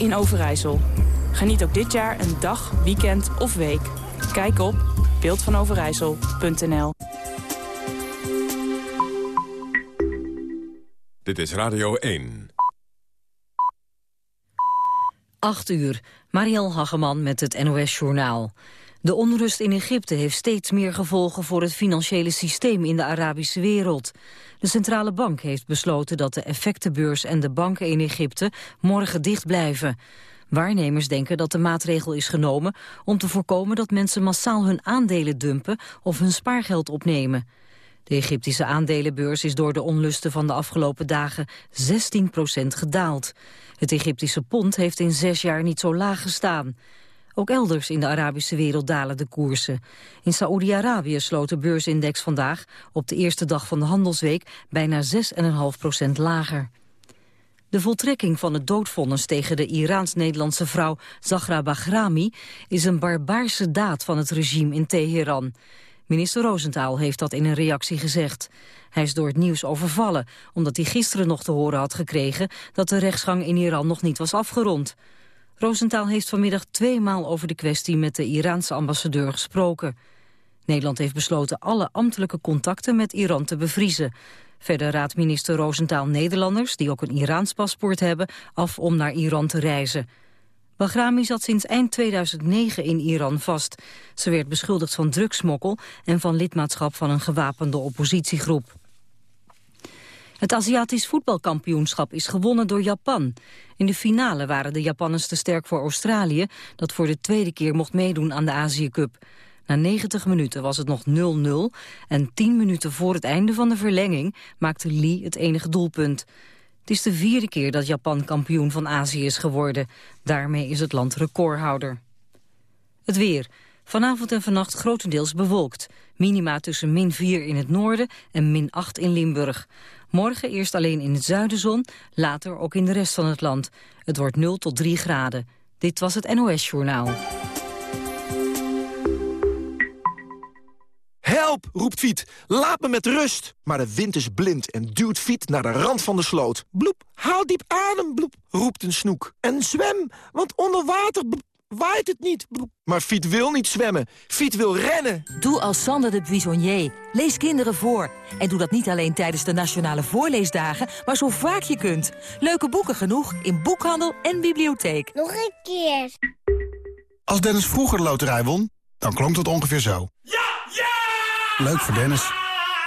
in Overijssel. Geniet ook dit jaar een dag, weekend of week. Kijk op beeldvanoverijssel.nl Dit is Radio 1. 8 uur. Mariel Hageman met het NOS Journaal. De onrust in Egypte heeft steeds meer gevolgen voor het financiële systeem in de Arabische wereld. De centrale bank heeft besloten dat de effectenbeurs en de banken in Egypte morgen dicht blijven. Waarnemers denken dat de maatregel is genomen om te voorkomen dat mensen massaal hun aandelen dumpen of hun spaargeld opnemen. De Egyptische aandelenbeurs is door de onlusten van de afgelopen dagen 16% gedaald. Het Egyptische pond heeft in zes jaar niet zo laag gestaan. Ook elders in de Arabische wereld dalen de koersen. In Saoedi-Arabië sloot de beursindex vandaag, op de eerste dag van de handelsweek, bijna 6,5% lager. De voltrekking van het doodvonnis tegen de Iraans-Nederlandse vrouw Zahra Bahrami is een barbaarse daad van het regime in Teheran. Minister Roosentaal heeft dat in een reactie gezegd. Hij is door het nieuws overvallen, omdat hij gisteren nog te horen had gekregen dat de rechtsgang in Iran nog niet was afgerond. Roosentaal heeft vanmiddag tweemaal over de kwestie met de Iraanse ambassadeur gesproken. Nederland heeft besloten alle ambtelijke contacten met Iran te bevriezen. Verder raadt minister Roosentaal Nederlanders, die ook een Iraans paspoort hebben, af om naar Iran te reizen. Bahrami zat sinds eind 2009 in Iran vast. Ze werd beschuldigd van drugsmokkel en van lidmaatschap van een gewapende oppositiegroep. Het Aziatisch voetbalkampioenschap is gewonnen door Japan. In de finale waren de Japanners te sterk voor Australië... dat voor de tweede keer mocht meedoen aan de Azië Cup. Na 90 minuten was het nog 0-0 en 10 minuten voor het einde van de verlenging... maakte Lee het enige doelpunt. Het is de vierde keer dat Japan kampioen van Azië is geworden. Daarmee is het land recordhouder. Het weer. Vanavond en vannacht grotendeels bewolkt. Minima tussen min 4 in het noorden en min 8 in Limburg. Morgen eerst alleen in het zuiden zon, later ook in de rest van het land. Het wordt 0 tot 3 graden. Dit was het NOS Journaal. Help, roept Fiet. Laat me met rust. Maar de wind is blind en duwt Fiet naar de rand van de sloot. Bloep, haal diep adem, bloep, roept een snoek. En zwem, want onder water waait het niet. Maar Fiet wil niet zwemmen. Fiet wil rennen. Doe als Sander de Buissonnier. Lees kinderen voor. En doe dat niet alleen tijdens de Nationale Voorleesdagen... maar zo vaak je kunt. Leuke boeken genoeg in boekhandel en bibliotheek. Nog een keer. Als Dennis vroeger de loterij won, dan klonk dat ongeveer zo. Ja! Ja! Leuk voor Dennis.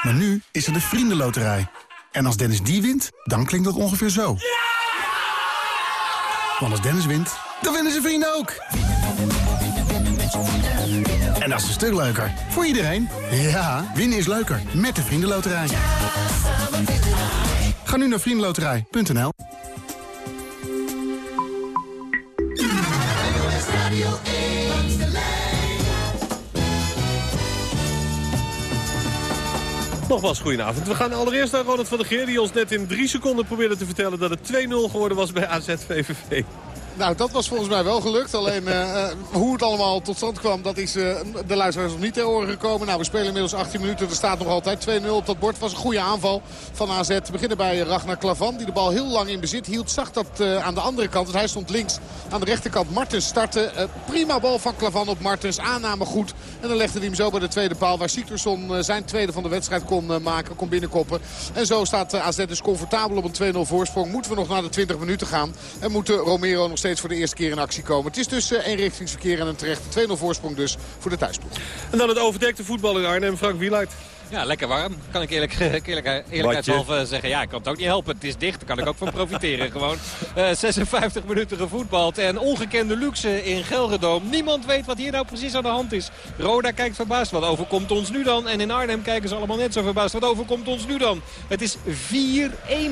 Maar nu is er de Vriendenloterij. En als Dennis die wint, dan klinkt dat ongeveer zo. Ja! Want als Dennis wint dan winnen ze vrienden ook. En dat is een stuk leuker. Voor iedereen. Ja, winnen is leuker. Met de Vriendenloterij. Ga nu naar vriendenloterij.nl Nogmaals, goedenavond. We gaan allereerst naar Ronald van der Geer... die ons net in drie seconden probeerde te vertellen... dat het 2-0 geworden was bij AZ VVV. Nou, dat was volgens mij wel gelukt. Alleen uh, hoe het allemaal tot stand kwam, dat is uh, de luisteraars nog niet ter oren gekomen. Nou, we spelen inmiddels 18 minuten. Er staat nog altijd 2-0 op dat bord. was een goede aanval van AZ. We beginnen bij Ragnar Klavan, die de bal heel lang in bezit hield. Zag dat aan de andere kant, dus hij stond links. Aan de rechterkant Martens starten. prima bal van Klavan op Martens. Aanname goed. En dan legde hij hem zo bij de tweede paal. Waar Siktersson zijn tweede van de wedstrijd kon maken, kon binnenkoppen. En zo staat AZ dus comfortabel op een 2-0 voorsprong. Moeten we nog naar de 20 minuten gaan. En moeten Romero nog steeds voor de eerste keer in actie komen. Het is dus eenrichtingsverkeer en een terechte 2-0 voorsprong dus voor de thuisploeg. En dan het overdekte voetbal in Arnhem, Frank Wieluid. Ja, lekker warm. Kan ik eerlijk, eerlijk, eerlijkheidshalve zeggen. Ja, ik kan het ook niet helpen. Het is dicht. Daar kan ik ook van profiteren. Gewoon uh, eh, 56 minuten gevoetbald. En ongekende luxe in Gelredoom. Niemand weet wat hier nou precies aan de hand is. Roda kijkt verbaasd. Wat overkomt ons nu dan? En in Arnhem kijken ze allemaal net zo verbaasd. Wat overkomt ons nu dan? Het is 4-1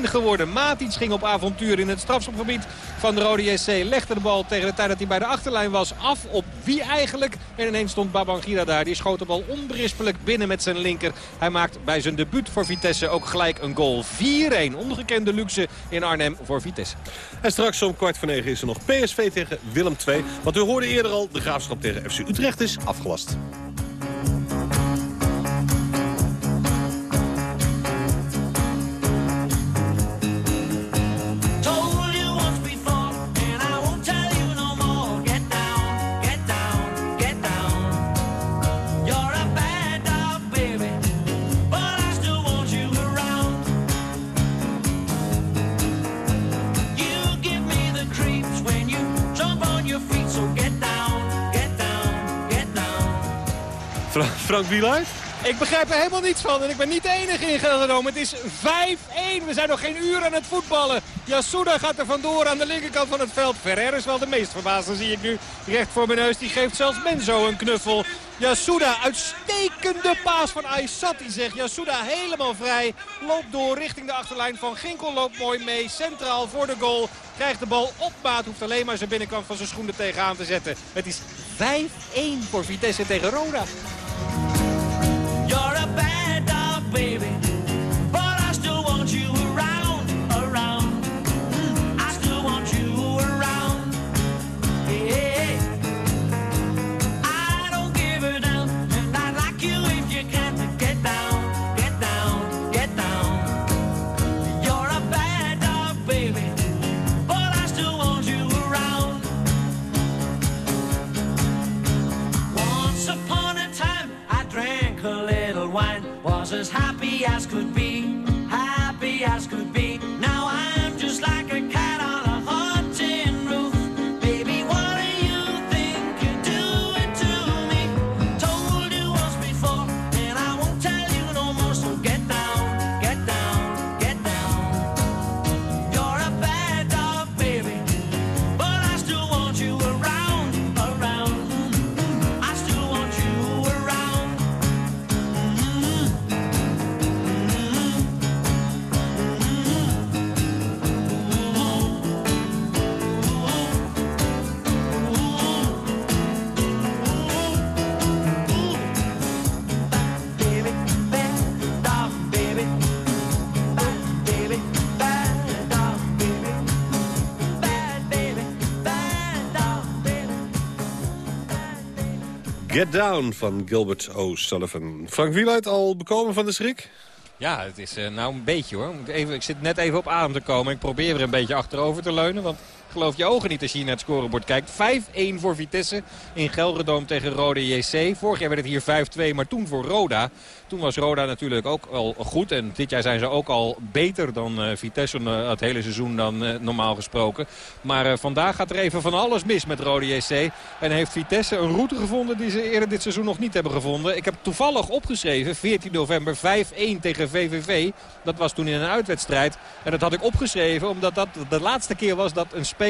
geworden. Matic ging op avontuur in het strafschopgebied van de Rode JC. Legde de bal tegen de tijd dat hij bij de achterlijn was af op wie eigenlijk. En ineens stond Babangida daar. Die schoot de bal onberispelijk binnen met zijn linker. Hij maakt bij zijn debuut voor Vitesse ook gelijk een goal. 4-1, ongekende luxe in Arnhem voor Vitesse. En straks om kwart voor negen is er nog PSV tegen Willem II. Want u hoorde eerder al, de graafschap tegen FC Utrecht is afgelast. Frank? Ik begrijp er helemaal niets van en ik ben niet de enige in Gelderdoom. Het is 5-1. We zijn nog geen uur aan het voetballen. Yasuda gaat er vandoor aan de linkerkant van het veld. Ferrer is wel de meest verbaasde, zie ik nu. Recht voor mijn neus. Die geeft zelfs Menzo een knuffel. Yasuda, uitstekende paas van Aysati zegt. Yasuda helemaal vrij. Loopt door richting de achterlijn van Ginkel. Loopt mooi mee. Centraal voor de goal. Krijgt de bal op maat. Hoeft alleen maar zijn binnenkant van zijn schoenen tegenaan te zetten. Het is 5-1 voor Vitesse tegen Roda. Baby. As could be, Get Down van Gilbert O'Sullivan. Frank Wieluid al bekomen van de schrik? Ja, het is eh, nou een beetje hoor. Even, ik zit net even op adem te komen. Ik probeer weer een beetje achterover te leunen. Want geloof je ogen niet als je naar het scorebord kijkt. 5-1 voor Vitesse in Gelredoom tegen Rode JC. Vorig jaar werd het hier 5-2, maar toen voor Roda. Toen was Roda natuurlijk ook al goed. En dit jaar zijn ze ook al beter dan eh, Vitesse eh, het hele seizoen dan eh, normaal gesproken. Maar vandaag gaat er even van alles mis met Rode JC. En heeft Vitesse een route gevonden die ze eerder dit seizoen nog niet hebben gevonden. Ik heb toevallig opgeschreven, 14 november 5-1 tegen VVV. Dat was toen in een uitwedstrijd. En dat had ik opgeschreven omdat dat de laatste keer was dat een speler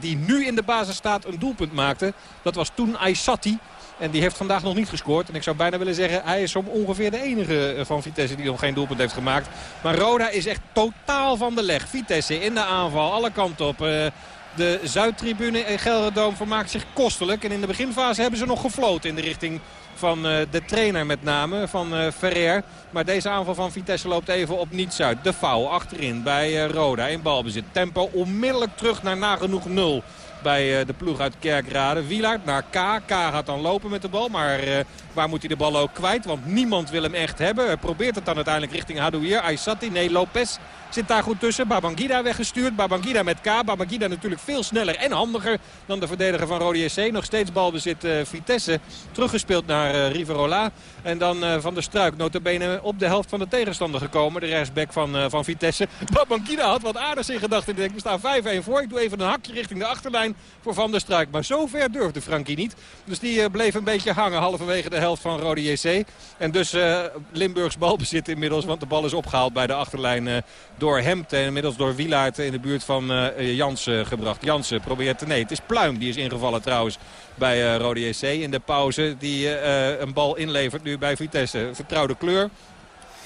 die nu in de basis staat een doelpunt maakte. Dat was toen Aysati. En die heeft vandaag nog niet gescoord. En ik zou bijna willen zeggen, hij is zo ongeveer de enige eh, van Vitesse die nog geen doelpunt heeft gemaakt. Maar Roda is echt totaal van de leg. Vitesse in de aanval, alle kanten op. Eh, de Zuidtribune in Gelderdoom vermaakt zich kostelijk. En in de beginfase hebben ze nog gefloten in de richting van eh, de trainer met name, van eh, Ferrer. Maar deze aanval van Vitesse loopt even op niets uit. De foul achterin bij eh, Roda in balbezit. Tempo onmiddellijk terug naar nagenoeg nul bij eh, de ploeg uit Kerkrade. Wielaert naar K. K gaat dan lopen met de bal. Maar eh, waar moet hij de bal ook kwijt? Want niemand wil hem echt hebben. Hij probeert het dan uiteindelijk richting Hadouier. Aysati, nee, Lopez zit daar goed tussen. Babangida weggestuurd. Babangida met K. Babangida natuurlijk veel sneller en handiger dan de verdediger van Rode SC. Nog steeds balbezit Vitesse. Teruggespeeld naar Riverola. En dan Van der Struik notabene op de helft van de tegenstander gekomen. De rechtsback van, van Vitesse. Babangida had wat aardigs in gedachten. Ik denk, we staan 5-1 voor. Ik doe even een hakje richting de achterlijn voor Van der Struik. Maar zo ver durfde Frankie niet. Dus die uh, bleef een beetje hangen halverwege de helft van Rode JC. En dus uh, Limburgs balbezit inmiddels. Want de bal is opgehaald bij de achterlijn uh, door Hemd. En inmiddels door Wielaert in de buurt van Jansen gebracht. Jansen probeert... Nee, het is Pluim die is ingevallen trouwens bij Rode JC in de pauze. Die een bal inlevert nu bij Vitesse. Vertrouwde kleur.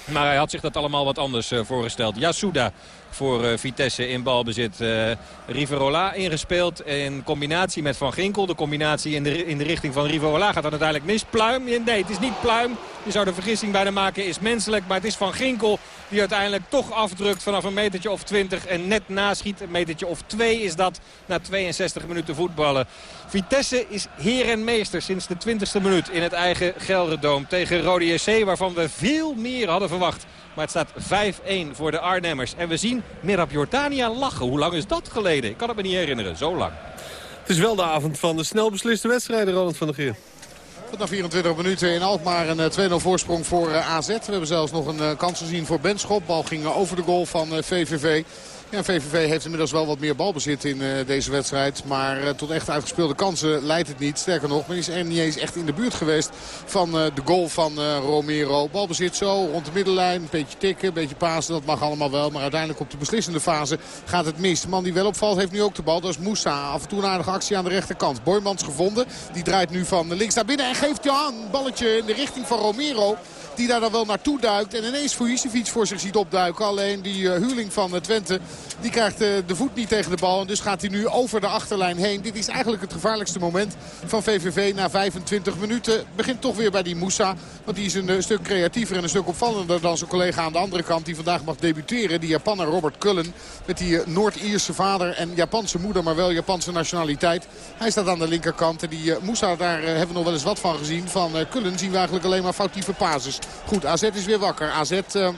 Maar hij had zich dat allemaal wat anders voorgesteld. Yasuda voor uh, Vitesse in balbezit. Uh, Riverola ingespeeld in combinatie met Van Ginkel. De combinatie in de, in de richting van Riverola gaat dan uiteindelijk mis. Pluim? Nee, het is niet Pluim. Je zou de vergissing bijna maken, is menselijk. Maar het is Van Ginkel die uiteindelijk toch afdrukt vanaf een metertje of 20. En net naschiet, een metertje of 2 is dat na 62 minuten voetballen. Vitesse is heer en meester sinds de 20e minuut in het eigen Gelderdoom tegen Rode JC. Waarvan we veel meer hadden verwacht. Maar het staat 5-1 voor de Arnhemmers. En we zien Mirab Jordania lachen. Hoe lang is dat geleden? Ik kan het me niet herinneren. Zo lang. Het is wel de avond van de snel besliste wedstrijden, Ronald van der Geer. Na 24 minuten in Alkmaar een 2-0 voorsprong voor AZ. We hebben zelfs nog een kans gezien voor Benschop. Bal ging over de goal van VVV. Ja, VVV heeft inmiddels wel wat meer balbezit in uh, deze wedstrijd. Maar uh, tot echt uitgespeelde kansen leidt het niet. Sterker nog, men is er niet eens echt in de buurt geweest van uh, de goal van Romero. Balbezit zo rond de middenlijn. Een beetje tikken, een beetje pasen. Dat mag allemaal wel. Maar uiteindelijk op de beslissende fase gaat het mis. De man die wel opvalt heeft nu ook de bal. Dat is Moussa. Af en toe een aardige actie aan de rechterkant. Boymans gevonden. Die draait nu van links naar binnen en geeft ja, een balletje in de richting van Romero. Die daar dan wel naartoe duikt. En ineens Vujicevic voor zich ziet opduiken. Alleen die uh, huurling van uh, Twente. Die krijgt uh, de voet niet tegen de bal. En dus gaat hij nu over de achterlijn heen. Dit is eigenlijk het gevaarlijkste moment van VVV na 25 minuten. Begint toch weer bij die Moussa. Want die is een stuk creatiever en een stuk opvallender dan zijn collega aan de andere kant. Die vandaag mag debuteren. Die Japaner Robert Cullen. Met die Noord-Ierse vader en Japanse moeder. Maar wel Japanse nationaliteit. Hij staat aan de linkerkant. En die Moussa, daar hebben we nog wel eens wat van gezien. Van Cullen zien we eigenlijk alleen maar foutieve pases. Goed, AZ is weer wakker. AZ... Uh,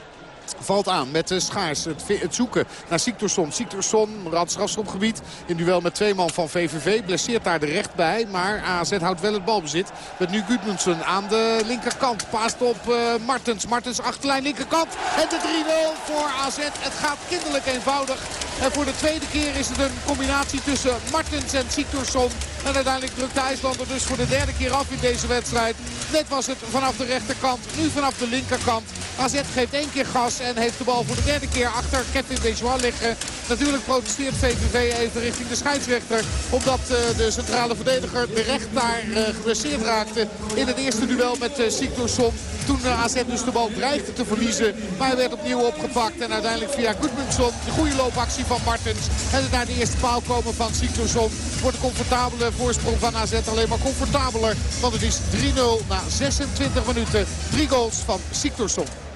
Valt aan met de Schaars. Het, het zoeken naar Siktorsson. Siktorsson, rad strafschopgebied. In duel met twee man van VVV. Blesseert daar de recht bij. Maar AZ houdt wel het balbezit. Met nu Gudmundsson aan de linkerkant. Paast op uh, Martens. Martens achterlijn linkerkant. En de 3-0 voor AZ. Het gaat kinderlijk eenvoudig. En voor de tweede keer is het een combinatie tussen Martens en Siktorsson. En uiteindelijk drukt de IJslander dus voor de derde keer af in deze wedstrijd. Net was het vanaf de rechterkant. Nu vanaf de linkerkant. AZ geeft één keer gas en heeft de bal voor de derde keer achter Kevin Dejois liggen. Natuurlijk protesteert VVV even richting de scheidsrechter. Omdat uh, de centrale verdediger de daar uh, geblesseerd raakte in het eerste duel met uh, Siktorsson. Toen AZ dus de bal dreigde te verliezen. Maar hij werd opnieuw opgepakt. En uiteindelijk via Gudmundsson de goede loopactie van Martens. En het naar de eerste paal komen van Siktorsson. Wordt een comfortabele voorsprong van AZ alleen maar comfortabeler. Want het is 3-0 na 26 minuten. Drie goals van Siktorsson.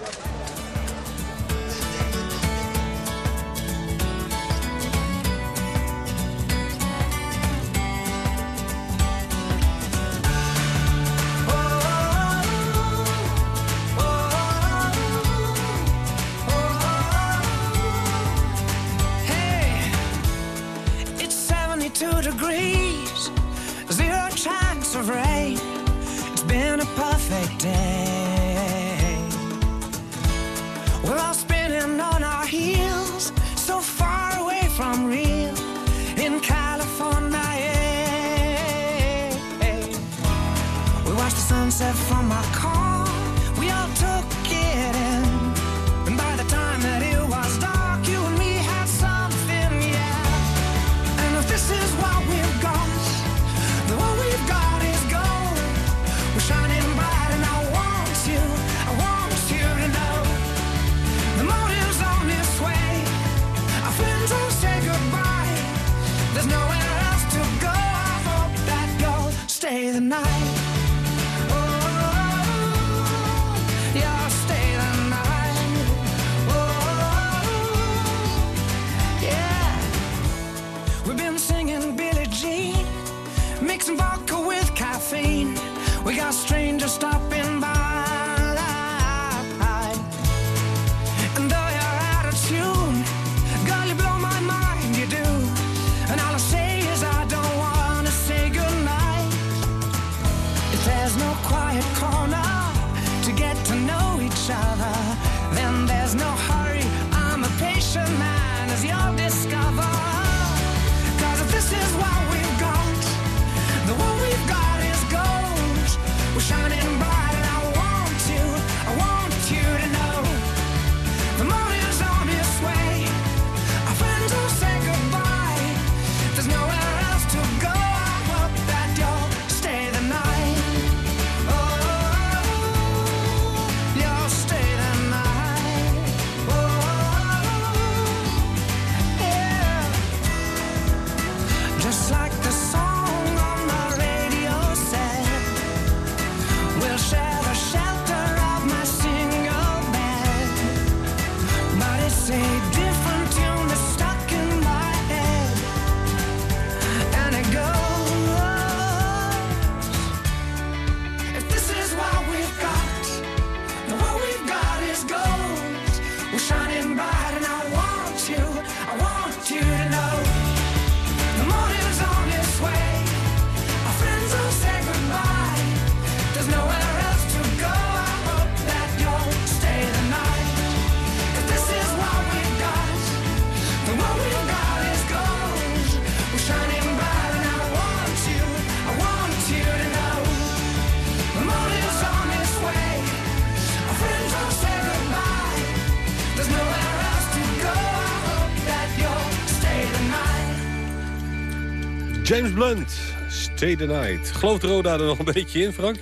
night. Blunt, Stay the Night. Gelooft Roda er nog een beetje in, Frank?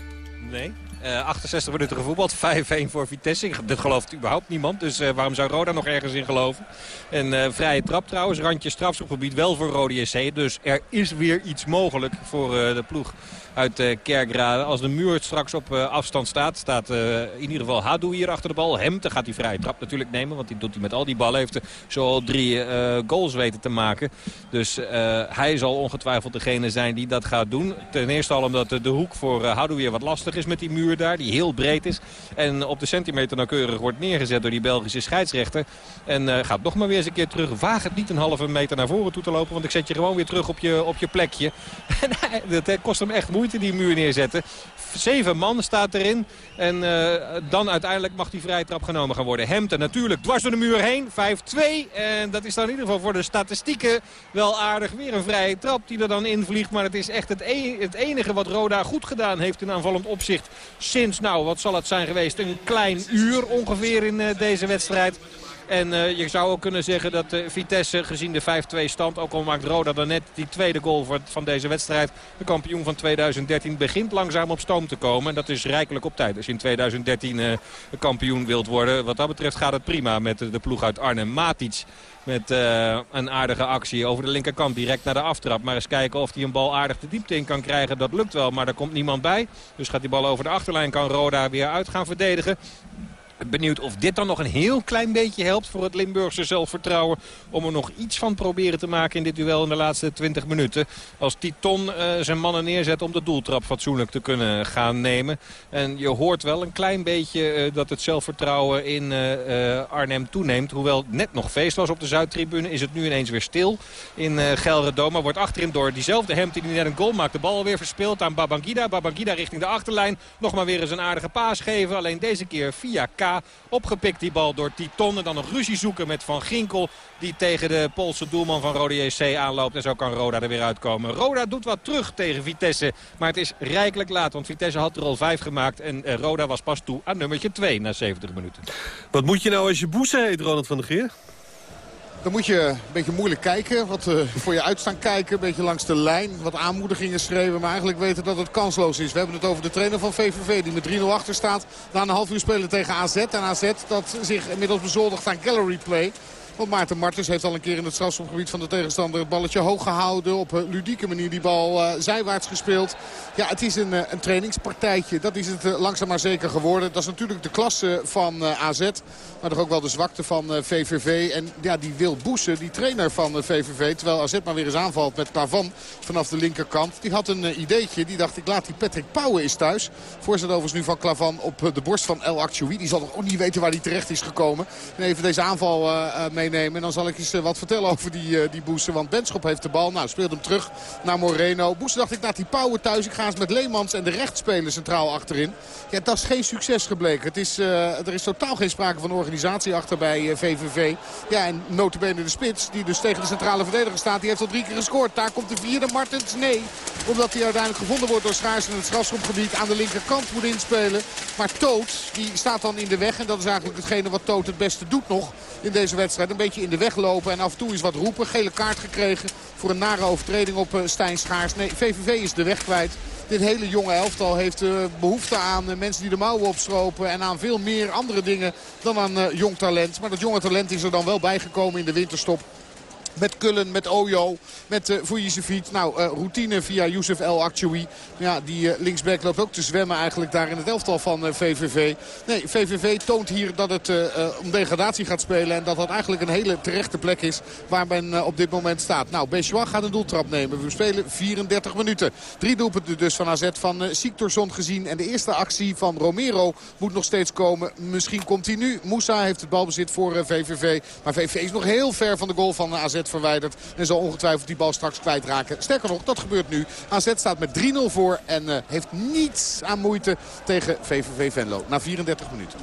Nee. Uh, 68 minuten gevoetbald, 5-1 voor Vitesse. Dit gelooft überhaupt niemand, dus uh, waarom zou Roda nog ergens in geloven? En uh, vrije trap trouwens, randje strafschopgebied wel voor Rode SC. Dus er is weer iets mogelijk voor de ploeg uit Kerkrade. Als de muur straks op afstand staat, staat in ieder geval Hadou hier achter de bal. Hem, dan gaat hij vrije trap natuurlijk nemen, want die doet hij met al die ballen. Heeft zo al drie goals weten te maken. Dus hij zal ongetwijfeld degene zijn die dat gaat doen. Ten eerste al omdat de hoek voor Hadou weer wat lastig is met die muur daar, die heel breed is. En op de centimeter nauwkeurig wordt neergezet door die Belgische scheidsrechter. En gaat nog maar weer eens een keer terug. Waag het niet een halve meter naar voren toe te lopen, want ik zet je gewoon weer terug op je, op je plekje. En dat kost hem echt moeite die muur neerzetten. Zeven man staat erin. En uh, dan uiteindelijk mag die vrije trap genomen gaan worden. Hemten natuurlijk dwars door de muur heen. 5-2. En dat is dan in ieder geval voor de statistieken wel aardig. Weer een vrije trap die er dan invliegt. Maar het is echt het, e het enige wat Roda goed gedaan heeft in aanvallend opzicht. Sinds, nou wat zal het zijn geweest, een klein uur ongeveer in uh, deze wedstrijd. En uh, je zou ook kunnen zeggen dat uh, Vitesse gezien de 5-2 stand... ook al maakt Roda dan net die tweede goal van deze wedstrijd... de kampioen van 2013 begint langzaam op stoom te komen. En dat is rijkelijk op tijd. Als je in 2013 uh, kampioen wilt worden. Wat dat betreft gaat het prima met de ploeg uit Arnhem. Matic met een aardige actie over de linkerkant direct naar de aftrap. Maar eens kijken of hij een bal aardig de diepte in kan krijgen. Dat lukt wel, maar er komt niemand bij. Dus gaat die bal over de achterlijn. Kan Roda weer uit gaan verdedigen. Benieuwd of dit dan nog een heel klein beetje helpt voor het Limburgse zelfvertrouwen. Om er nog iets van proberen te maken in dit duel in de laatste 20 minuten. Als Titon uh, zijn mannen neerzet om de doeltrap fatsoenlijk te kunnen gaan nemen. En je hoort wel een klein beetje uh, dat het zelfvertrouwen in uh, Arnhem toeneemt. Hoewel net nog feest was op de Zuidtribune is het nu ineens weer stil in uh, Gelredome. Wordt achterin door diezelfde Hemd die net een goal maakt. De bal weer verspeeld aan Babangida. Babangida richting de achterlijn. Nog maar weer eens een aardige paas geven. Alleen deze keer via K. Opgepikt die bal door Titon. En dan nog ruzie zoeken met Van Ginkel. Die tegen de Poolse doelman van Rode JC aanloopt. En zo kan Roda er weer uitkomen. Roda doet wat terug tegen Vitesse. Maar het is rijkelijk laat. Want Vitesse had er al vijf gemaakt. En eh, Roda was pas toe aan nummertje 2 na 70 minuten. Wat moet je nou als je boeze heet, Ronald van der Geer? Dan moet je een beetje moeilijk kijken. Wat uh, voor je uitstaan kijken. Een beetje langs de lijn. Wat aanmoedigingen schreeuwen. Maar eigenlijk weten dat het kansloos is. We hebben het over de trainer van VVV. Die met 3-0 achter staat. Na een half uur spelen tegen AZ. En AZ dat zich inmiddels bezoldigt aan gallery play. Want Maarten Martens heeft al een keer in het strafschopgebied van de tegenstander het balletje hoog gehouden. Op een ludieke manier die bal uh, zijwaarts gespeeld. Ja, het is een, een trainingspartijtje. Dat is het langzaam maar zeker geworden. Dat is natuurlijk de klasse van AZ. Maar toch ook wel de zwakte van VVV. En ja, die wil Boesen, die trainer van VVV. Terwijl AZ maar weer eens aanvalt met Klavan vanaf de linkerkant. Die had een ideetje. Die dacht, ik laat die Patrick Pauwen eens thuis. Voorzet overigens nu van Klavan op de borst van El Achoui. Die zal toch ook niet weten waar hij terecht is gekomen. En even deze aanval mee En dan zal ik eens wat vertellen over die, die Boesen. Want Benschop heeft de bal. Nou, speelt hem terug naar Moreno. Boesen dacht ik, laat die Pauwen thuis. Ik ga eens met Leemans en de rechtsspelers centraal achterin. Ja, dat is geen succes gebleken. Het is, uh, er is totaal geen sprake van organisatie achter bij VVV. Ja, en notabene de spits, die dus tegen de centrale verdediger staat. Die heeft al drie keer gescoord. Daar komt de vierde, Martens. Nee, omdat hij uiteindelijk gevonden wordt door Schaars in het strafschopgebied. Aan de linkerkant moet inspelen. Maar Toot, die staat dan in de weg. En dat is eigenlijk hetgene wat Toot het beste doet nog in deze wedstrijd. Een beetje in de weg lopen en af en toe is wat roepen. Gele kaart gekregen voor een nare overtreding op uh, Stijn Schaars. Nee, VVV is de weg kwijt. Dit hele jonge elftal heeft uh, behoefte aan uh, mensen die de mouwen opstropen. En aan veel meer andere dingen dan aan jong talent. Maar dat jonge talent is er dan wel bijgekomen in de winterstop. Met Kullen, met Ojo, met uh, Vujicevic. Nou, uh, routine via Youssef El Achoui. Ja, die uh, linksback loopt ook te zwemmen eigenlijk daar in het elftal van VVV. Nee, VVV toont hier dat het om degradatie gaat spelen. En dat dat eigenlijk een hele terechte plek is waar men op dit moment staat. Nou, Bechois gaat een doeltrap nemen. We spelen 34 minuten. Drie doelpunten dus van AZ van Siktorsson gezien. En de eerste actie van Romero moet nog steeds komen. Misschien komt hij nu. Moussa heeft het balbezit voor VVV. Maar VVV is nog heel ver van de goal van AZ verwijderd. En zal ongetwijfeld die bal straks kwijtraken. Sterker nog, dat gebeurt nu. AZ staat met 3-0 voor en uh, heeft niets aan moeite tegen VVV Venlo. Na 34 minuten.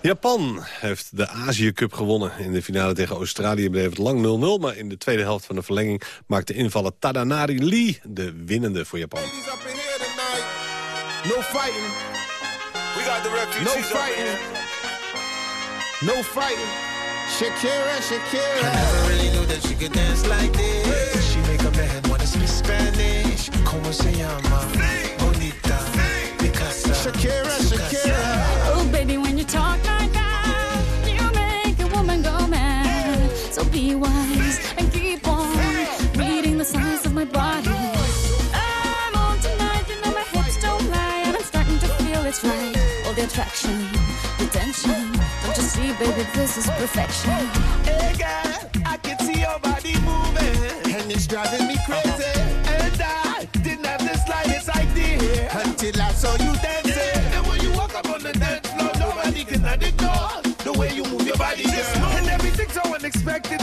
Japan heeft de Azië Cup gewonnen. In de finale tegen Australië bleef het lang 0-0. Maar in de tweede helft van de verlenging maakte invaller Tadanari Lee de winnende voor Japan. No fighting. We got the refugees no fighting. No fighting. Shakira, Shakira. I never really knew that she could dance like this. She make a man wanna speak Spanish. Como se llama? Bonita, Picasa. Shakira, Shakira. Oh, baby, when you talk like that, you make a woman go mad. So be wise and keep on reading the signs of my body. I'm on tonight, you know my hips don't lie, and I'm starting to feel it's right. All the attraction, the tension. Don't you baby, this is perfection. Hey girl, I can see your body moving, and it's driving me crazy. And I didn't have the slightest idea until I saw you dancing. And when you walk up on the dance floor, nobody can ignore the way you move your body, girl. And everything's so unexpected,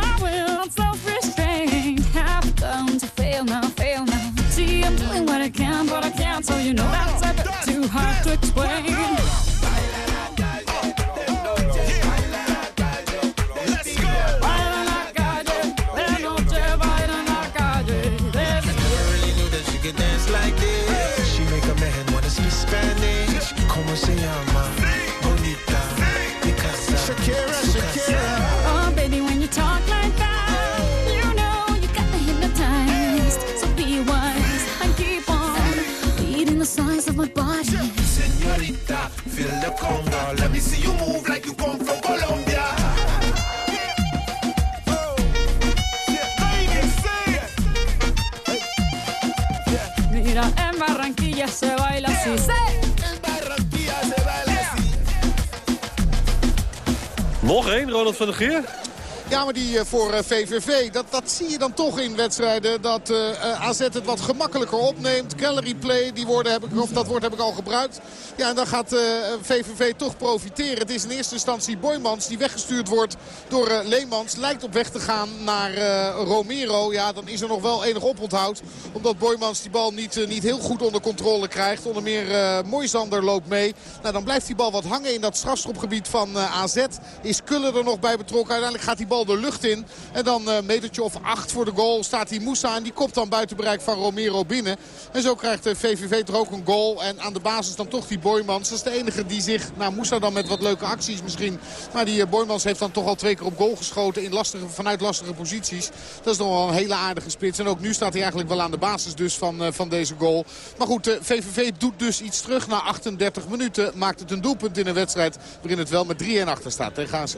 The conga. Let me see you move like you come from Colombia. Oh. Mira, en Barranquilla se baila así. En Barranquilla se baila así. Nog één, Ronald van der Geer. Ja, maar die eh, voor eh, VVV, dat, dat zie je dan toch in wedstrijden. Dat eh, eh, AZ het wat gemakkelijker opneemt. Gallery play, die woorden heb ik, of dat woord heb ik al gebruikt. Ja, en dan gaat eh, VVV toch profiteren. Het is in eerste instantie Boymans die weggestuurd wordt door eh, Leemans. Lijkt op weg te gaan naar eh, Romero. Ja, dan is er nog wel enig oponthoud. Omdat Boymans die bal niet, eh, niet heel goed onder controle krijgt. Onder meer eh Moisander loopt mee. Nou, dan blijft die bal wat hangen in dat strafschopgebied van eh, AZ. Is Kullen er nog bij betrokken. Uiteindelijk gaat die bal de lucht in. En dan een metertje of acht voor de goal staat die Moussa. En die kopt dan buiten bereik van Romero binnen. En zo krijgt de VVV er ook een goal. En aan de basis dan toch die Boymans. Dat is de enige die zich, nou Moussa dan met wat leuke acties misschien. Maar die eh, Boymans heeft dan toch al twee keer op goal geschoten in lastige, vanuit lastige posities. Dat is nog wel een hele aardige spits. En ook nu staat hij eigenlijk wel aan de basis dus van, eh, van deze goal. Maar goed, de VVV doet dus iets terug na 38 minuten. Maakt het een doelpunt in een wedstrijd waarin het wel met 3-1 achter staat tegen AZ.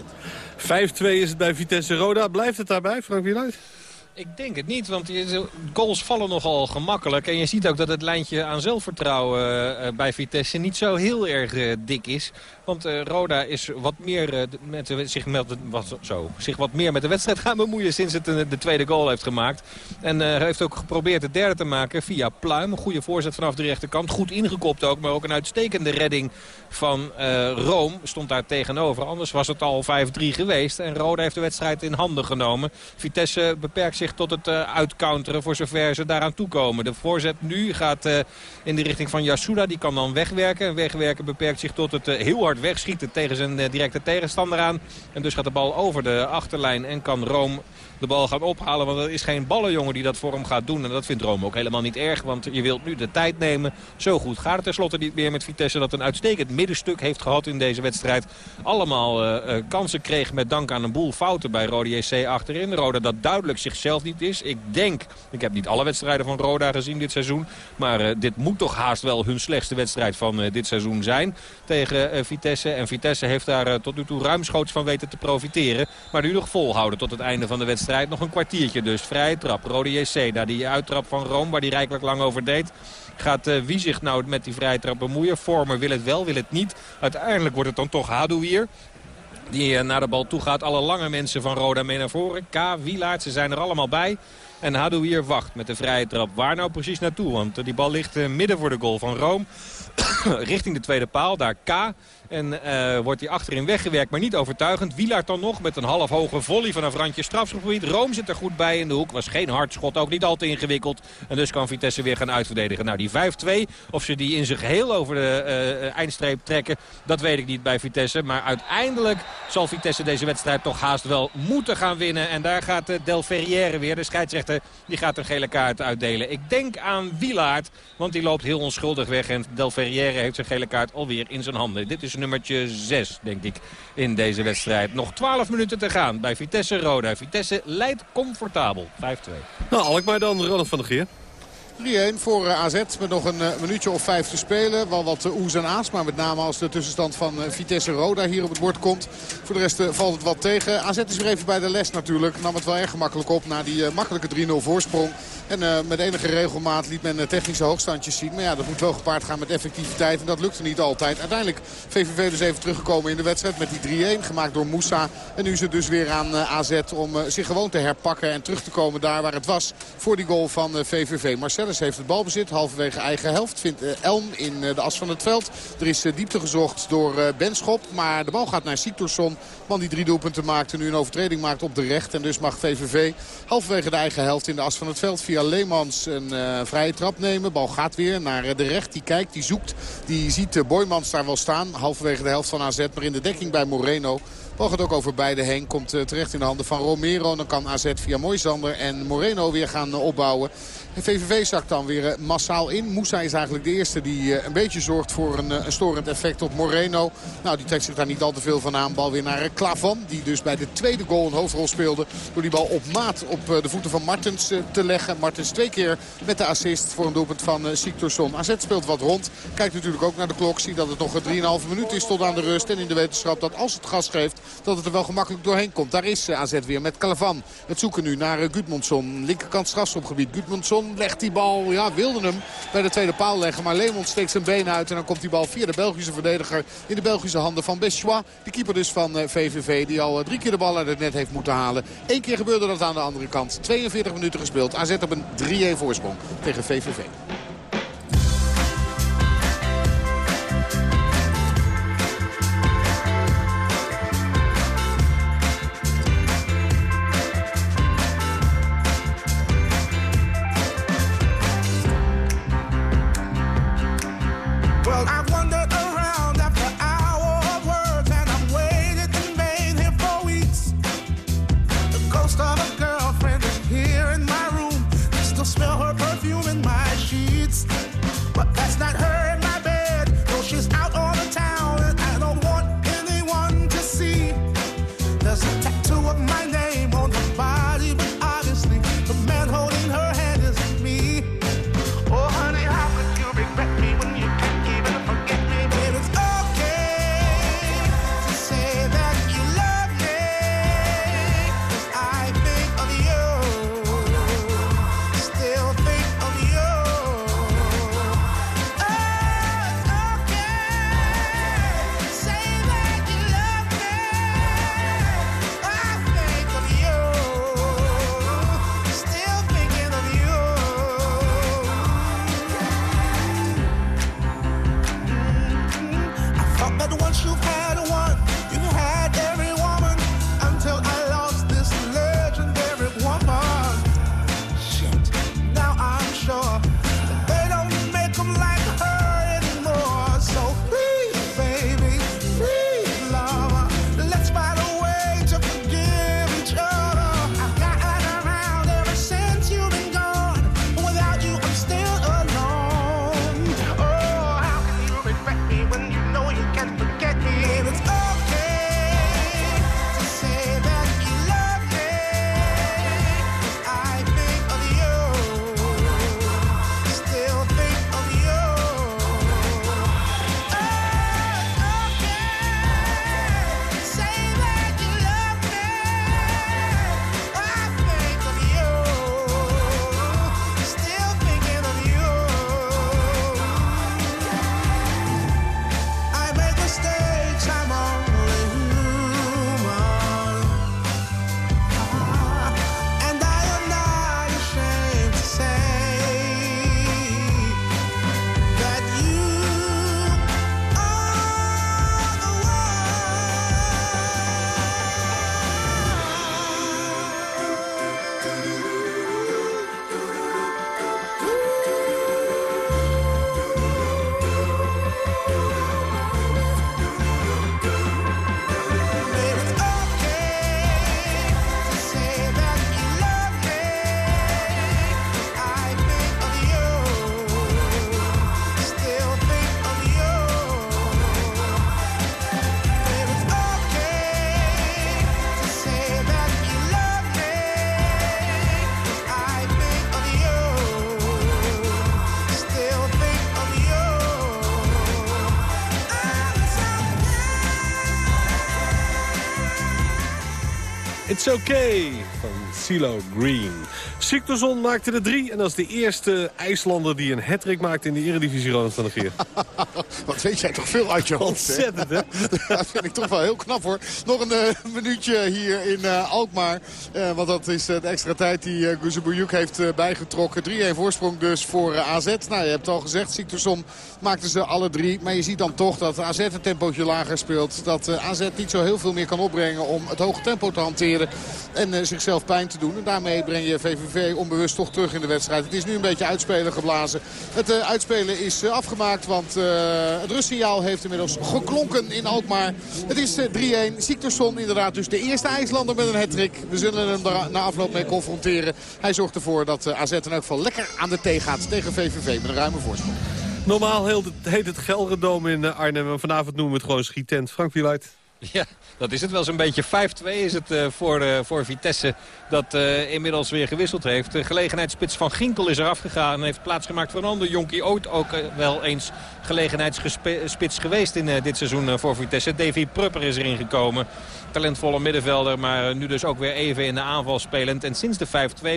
5-2 is het bij Vitesse Roda. Blijft het daarbij, Frank Wieluid? Ik denk het niet, want goals vallen nogal gemakkelijk. En je ziet ook dat het lijntje aan zelfvertrouwen eh, bij Vitesse niet zo heel erg eh, dik is. Want eh, Roda is wat meer, met, zich, wat, zo, zich wat meer met de wedstrijd gaan bemoeien sinds het de tweede goal heeft gemaakt. En eh, heeft ook geprobeerd de derde te maken via Pluim. Een goede voorzet vanaf de rechterkant. Goed ingekopt ook, maar ook een uitstekende redding van eh Room stond daar tegenover. Anders was het al 5-3 geweest. En Roda heeft de wedstrijd in handen genomen. Vitesse beperkt zich tot het eh, uitcounteren voor zover ze daaraan toekomen. De voorzet nu gaat eh, in de richting van Yasuda. Die kan dan wegwerken. En wegwerken beperkt zich tot het eh, heel hard wegschieten tegen zijn directe tegenstander aan. En dus gaat de bal over de achterlijn en kan Room de bal gaan ophalen. Want er is geen ballenjongen die dat voor hem gaat doen. En dat vindt Rome ook helemaal niet erg. Want je wilt nu de tijd nemen. Zo goed gaat het tenslotte niet meer met Vitesse. Dat een uitstekend middenstuk heeft gehad in deze wedstrijd. Allemaal kansen kreeg met dank aan een boel fouten bij Rode JC achterin. Roda dat duidelijk zichzelf niet is. Ik denk, ik heb niet alle wedstrijden van Roda gezien dit seizoen. Maar eh, dit moet toch haast wel hun slechtste wedstrijd van eh, dit seizoen zijn. Tegen eh, Vitesse. En Vitesse heeft daar tot nu toe ruimschoots van weten te profiteren. Maar nu nog volhouden tot het einde van de wedstrijd. Nog een kwartiertje dus. Vrije trap. Rode JC. Daar die uittrap van Rome waar die rijkelijk lang over deed. Gaat wie zich nou met die vrije trap bemoeien? Vormer wil het wel, wil het niet. Uiteindelijk wordt het dan toch Hadouier. Die naar de bal toe gaat. Alle lange mensen van Roda mee naar voren. K, Wielaert, ze zijn er allemaal bij. En Hadouier wacht met de vrije trap. Waar nou precies naartoe? Want die bal ligt midden voor de goal van Rome. Richting de tweede paal. Daar K. En uh, wordt hij achterin weggewerkt, maar niet overtuigend. Wielaert dan nog met een half hoge volley van een Randje strafschopgebied. Room zit er goed bij in de hoek. Was geen hard schot, ook niet al te ingewikkeld. En dus kan Vitesse weer gaan uitverdedigen. Nou, die 5-2, of ze die in zijn geheel over de uh, eindstreep trekken... dat weet ik niet bij Vitesse. Maar uiteindelijk zal Vitesse deze wedstrijd toch haast wel moeten gaan winnen. En daar gaat Del Ferrière weer, de scheidsrechter, die gaat een gele kaart uitdelen. Ik denk aan Wielaert, want die loopt heel onschuldig weg. En Del Ferrière heeft zijn gele kaart alweer in zijn handen. Dit is nummertje 6, denk ik, in deze wedstrijd. Nog 12 minuten te gaan bij Vitesse Roda. Vitesse leidt comfortabel. 5-2. Nou, Alkmaar dan, Ronald van der Geer. 3-1 voor eh, AZ met nog een uh, minuutje of vijf te spelen. Wel wat uh, oes en aas, maar met name als de tussenstand van Vitesse Roda hier op het bord komt. Voor de rest valt het wat tegen. AZ is weer even bij de les natuurlijk. Nam het wel erg gemakkelijk op na die makkelijke 3-0 voorsprong. En met enige regelmaat liet men technische hoogstandjes zien. Maar ja, dat moet wel gepaard gaan met effectiviteit. En dat lukte niet altijd. Uiteindelijk VVV dus even teruggekomen in de wedstrijd met die 3-1. Gemaakt door Moussa. En nu is het dus weer aan AZ om zich gewoon te herpakken. En terug te komen daar waar het was voor die goal van VVV. Marcellus heeft het balbezit. Halverwege eigen helft vindt Elm in de as van het veld. Er is diepte gezocht door Benschop. Maar de bal gaat naar Siktorsson. Man die drie doelpunten maakt en nu een overtreding maakt op de recht. En dus mag VVV halverwege de eigen helft in de as van het veld via Leemans een vrije trap nemen. Bal gaat weer naar de recht. Die kijkt, die zoekt. Die ziet Boymans daar wel staan. Halverwege de helft van AZ. Maar in de dekking bij Moreno. Bal gaat ook over beide heen. Komt terecht in de handen van Romero. Dan kan AZ via Moisander en Moreno weer gaan opbouwen. VVV zakt dan weer massaal in. Moussa is eigenlijk de eerste die een beetje zorgt voor een, een, storend effect op Moreno. Nou, die trekt zich daar niet al te veel van aan. Bal weer naar Klavan. Die dus bij de tweede goal een hoofdrol speelde. Door die bal op maat op de voeten van Martens te leggen. Martens twee keer met de assist voor een doelpunt van Siktorsson. AZ speelt wat rond. Kijkt natuurlijk ook naar de klok. Ziet dat het nog 3,5 minuut is tot aan de rust. En in de wetenschap dat als het gas geeft dat het er wel gemakkelijk doorheen komt. Daar is AZ weer met Calavan. Het zoeken nu naar Gudmundsson. Linkerkant strafschopgebied. Gudmundsson legt die bal, ja wilde hem bij de tweede paal leggen. Maar Leemond steekt zijn been uit en dan komt die bal via de Belgische verdediger in de Belgische handen van Beschois. De keeper dus van VVV die al drie keer de bal uit het net heeft moeten halen. Eén keer gebeurde dat aan de andere kant. 42 minuten gespeeld. AZ op een 3-1 voorsprong tegen VVV. Okay van CeeLo Green. Siktorzon maakte de drie en dat is de eerste IJslander die een hattrick maakt in de Eredivisie, Ronald van der Geer. Wat weet jij toch veel uit je hoofd, Ontzettend, hè? dat vind ik toch wel heel knap, hoor. Nog een uh, minuutje hier in uh, Alkmaar. Uh, want dat is de extra tijd die uh, heeft bijgetrokken. 3-1 voorsprong dus voor AZ. Nou, je hebt het al gezegd, Siktorzon maakten ze alle drie. Maar je ziet dan toch dat AZ een tempootje lager speelt. Dat AZ niet zo heel veel meer kan opbrengen om het hoge tempo te hanteren. En zichzelf pijn te doen. En daarmee breng je VVV onbewust toch terug in de wedstrijd. Het is nu een beetje uitspelen geblazen. Het uitspelen is afgemaakt, want het rustsignaal heeft inmiddels geklonken in Alkmaar. Het is 3-1. Siktersson inderdaad dus de eerste IJslander met een hattrick. We zullen hem daar na afloop mee confronteren. Hij zorgt ervoor dat AZ in elk geval lekker aan de thee gaat tegen VVV met een ruime voorsprong. Normaal heet het Gelredome in Arnhem en vanavond noemen we het gewoon schietent. Frank Wieluid. Ja, dat is het wel zo'n beetje. 5-2 is het uh, voor, uh, voor Vitesse dat uh, inmiddels weer gewisseld heeft. De gelegenheidsspits van Ginkel is eraf gegaan en heeft plaatsgemaakt voor een ander. Jonkie Oot ook wel eens gelegenheidsspits geweest in dit seizoen voor Vitesse. Davy Prupper is erin gekomen. Talentvolle middenvelder, maar nu dus ook weer even in de aanval spelend. En sinds de 5-2